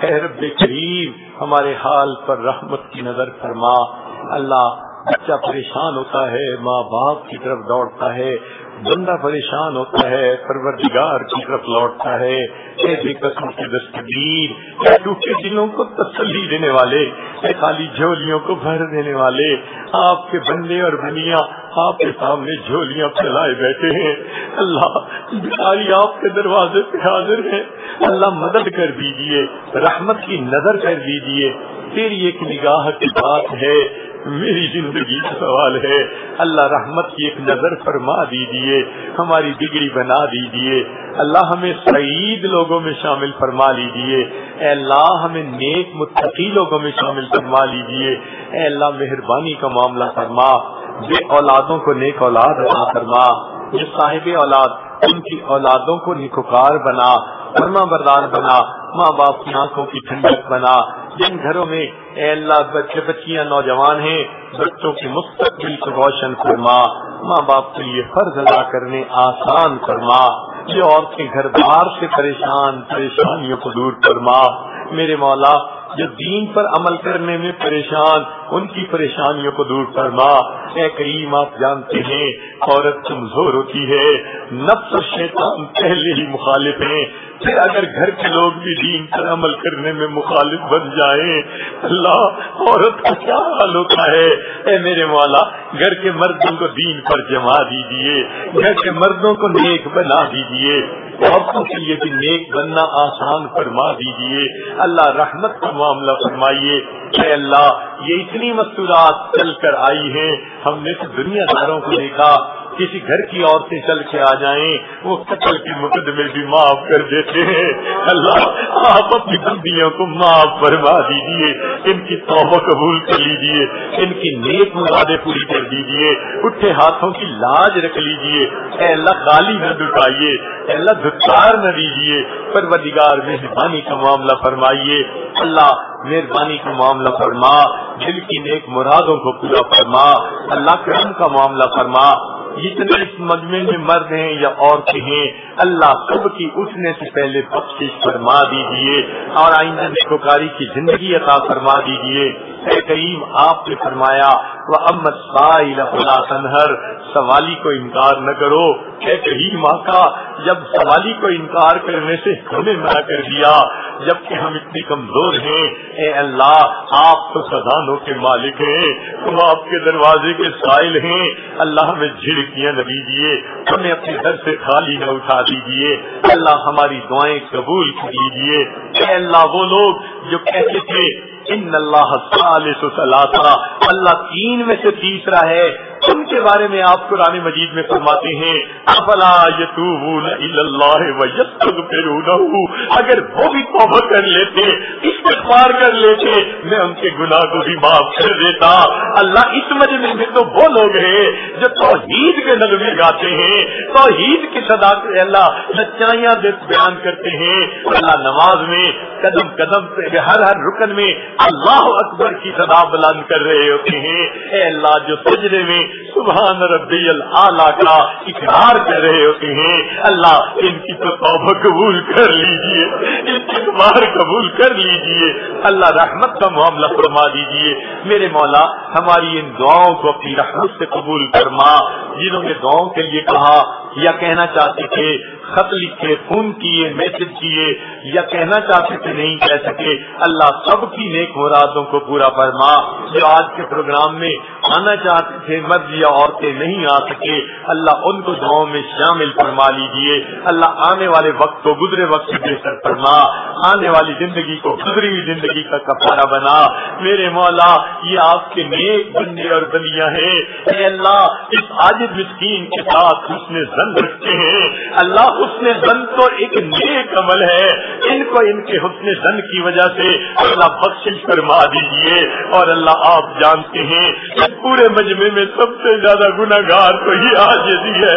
Speaker 1: اے رب کریم، ہمارے حال پر رحمت کی نظر فرما۔ اللہ بچہ پریشان ہوتا ہے، ماں باپ کی طرف دوڑتا ہے، بندہ پریشان ہوتا ہے، پروردگار کی طرف لوٹتا ہے۔ ایسے قسم کے دستگیر ٹوٹے دلوں کو تسلی دینے والے خالی جھولیوں کو بھر دینے والے۔ آپ کے بندے اور بنیا آپ کے سامنے جھولیاں پھیلائے بیٹھے ہیں۔ اللہ بھائی آپ کے دروازے پہ حاضر ہیں۔ اللہ مدد کر دیجیے، رحمت کی نظر کر دیجیے۔ تیری ایک نگاہ کی بات ہے۔ میری زندگی کا سوال ہے۔ اللہ رحمت کی ایک نظر فرما دیجیے ہماری ڈگری بنا دیجیے اللہ ہمیں سعید لوگوں میں شامل فرما لیجیے اے اللہ، ہمیں نیک متقی لوگوں میں شامل فرما لیجیے اے اللہ، مہربانی کا معاملہ فرما۔ بے اولادوں کو نیک اولاد عطا فرما۔ جو صاحب اولاد، ان کی اولادوں کو نکوکار بنا۔ فرما بردار بنا، ماں باپ کی آنکھوں کی ٹھنڈک بنا۔ جن گھروں میں اے اللہ بچے بچیاں نوجوان ہیں، بچوں کے مستقبل کو روشن فرما۔ ماں باپ کے لیے فرض ادا کرنے آسان فرما۔ جو عورتیں گھر بار سے پریشان پریشانیوں کو دور فرما۔ میرے مولا، جو دین پر عمل کرنے میں پریشان، ان کی پریشانیوں کو دور فرما۔ اے کریم، آپ جانتے ہیں، عورت کمزور ہوتی ہے، نفس شیطان پہلے ہی مخالف ہیں۔ پھر اگر گھر کے لوگ بھی دین پر عمل کرنے میں مخالف بن جائیں، اللہ عورت کا کیا حال ہوتا ہے؟ اے میرے مولا، گھر کے مردوں کو دین پر جما دیجیے گھر کے مردوں کو نیک بنا دیجیے عورتوں کے لیے بھی نیک بننا آسان فرما دیجیے اللہ رحمت کا معاملہ فرمائیے۔ اے اللہ، یہ اتنی مستورات چل کر آئی ہیں، ہم نے تو دنیا داروں کو دیکھا کسی گھر کی عورتیں چل کے آ جائیں، وہ قتل کے مقدمے بھی معاف کر دیتے ہیں۔ اللہ، آپ اپنی بندیوں کو معاف فرما دیجیے ان کی توبہ قبول کر لیجیے ان کی نیک مرادیں پوری کر دیجیے اٹھے ہاتھوں کی لاج رکھ لیجیے اے اللہ، خالی نہ دکھائیے اللہ دھکار نہ دیجیے پروردگار، مہربانی کا معاملہ فرمائیے۔ اللہ، مہربانی کا معاملہ فرما، دل کی نیک مرادوں کو پورا فرما۔ اللہ، کرم کا معاملہ فرما۔ جتنے اس مجمے میں مرد ہیں یا عورتیں ہیں، اللہ سب کی اٹھنے سے پہلے بخش فرما دیجیے اور آئندہ نیکوکاری کی زندگی عطا فرما دیجیے کریم، آپ نے فرمایا وہ امت سنہر سوالی کو انکار نہ کرو۔ اے کریم آقا، جب سوالی کو انکار کرنے سے ہمیں منع کر دیا، جبکہ ہم اتنی کمزور ہیں۔ اے اللہ، آپ تو سدانوں کے مالک ہیں۔ ہم آپ کے دروازے کے سائل ہیں۔ اللہ ہمیں جھڑکیاں نہ دیجیے ہمیں اپنے گھر سے خالی نہ اٹھا دیجیے اللہ ہماری دعائیں قبول کر لیجیے اے اللہ، وہ لوگ جو کہتے تھے ان اللہ اللہ تین میں سے تیسرا ہے۔ ان کے بارے میں آپ قرآن مجید میں فرماتے ہیں، افلا اگر وہ بھی توبہ کر لیتے، استغفار کر لیتے، میں ان کے گناہ کو بھی معاف کر دیتا۔ اللہ اس مجمے میں تو وہ لوگ ہیں جو توحید کے نغمے گاتے ہیں، توحید کی صدا اللہ سچائیاں بیان کرتے ہیں۔ اللہ نماز میں قدم قدم پہ ہر ہر رکن میں اللہ اکبر کی صدا بلند کر رہے ہوتے ہیں۔ اے اللہ جو سجرے میں سبحان ربی اللہ کا اقرار کر رہے ہوتے ہیں۔ اللہ، ان کی تو توبہ قبول کر لیجیے۔ ان کی بار قبول کر لیجیے۔ اللہ رحمت کا معاملہ فرما دیجیے۔ میرے مولا، ہماری ان دعاؤں کو اپنی رحمت سے قبول فرما۔ جنہوں نے دعاؤں کے لیے کہا، یا کہنا چاہتے تھے خط لکھے فون کیے، میسج کیے یا کہنا چاہتے تھے، نہیں کہہ سکے، اللہ سب کی نیک مرادوں کو پورا فرما۔ جو آج کے پروگرام میں آنا چاہتے تھے، مرد یا عورتیں نہیں آ سکے، اللہ ان کو دعاؤں میں شامل فرما لیجیے اللہ آنے والے وقت کو گزرے وقت سے بہتر فرما۔ آنے والی زندگی کو گزری ہوئی زندگی کا کپارا بنا۔ میرے مولا، یہ آپ کے نیک بندے اور بندیاں ہیں۔ اے اللہ، اس آج مسکین کے ساتھ اس میں زن رکھتے ہیں۔ اللہ حسن زن تو ایک نیک عمل ہے۔ ان کو ان کے حسن زن کی وجہ سے اللہ بخش فرما دیجیے اور اللہ آپ جانتے ہیں کہ پورے مجمع میں سب سے زیادہ گناگار تو یہ آج ہے۔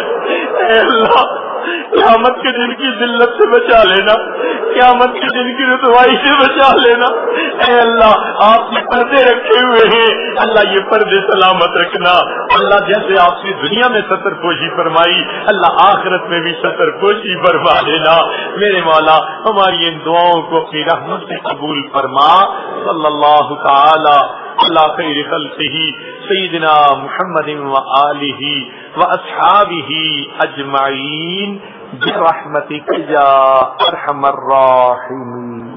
Speaker 1: اے اللہ قیامت کے دن کی ذلت سے بچا لینا، قیامت کے دن کی رتوائی سے بچا لینا۔ اے اللہ، آپ نے پردے رکھے ہوئے ہیں۔ اللہ یہ پردے سلامت رکھنا۔ اللہ جیسے آپ نے دنیا میں سطر پوشی فرمائی، اللہ آخرت میں بھی سطر پوشی فرما دینا۔ میرے مولا، ہماری ان دعاؤں کو اپنی رحمت سے قبول فرما۔ صلی اللہ تعالی اللہ خیر خلقه سیدنا محمد و آلہ وأصحابه أجمعين برحمتك يا أرحم الراحمين.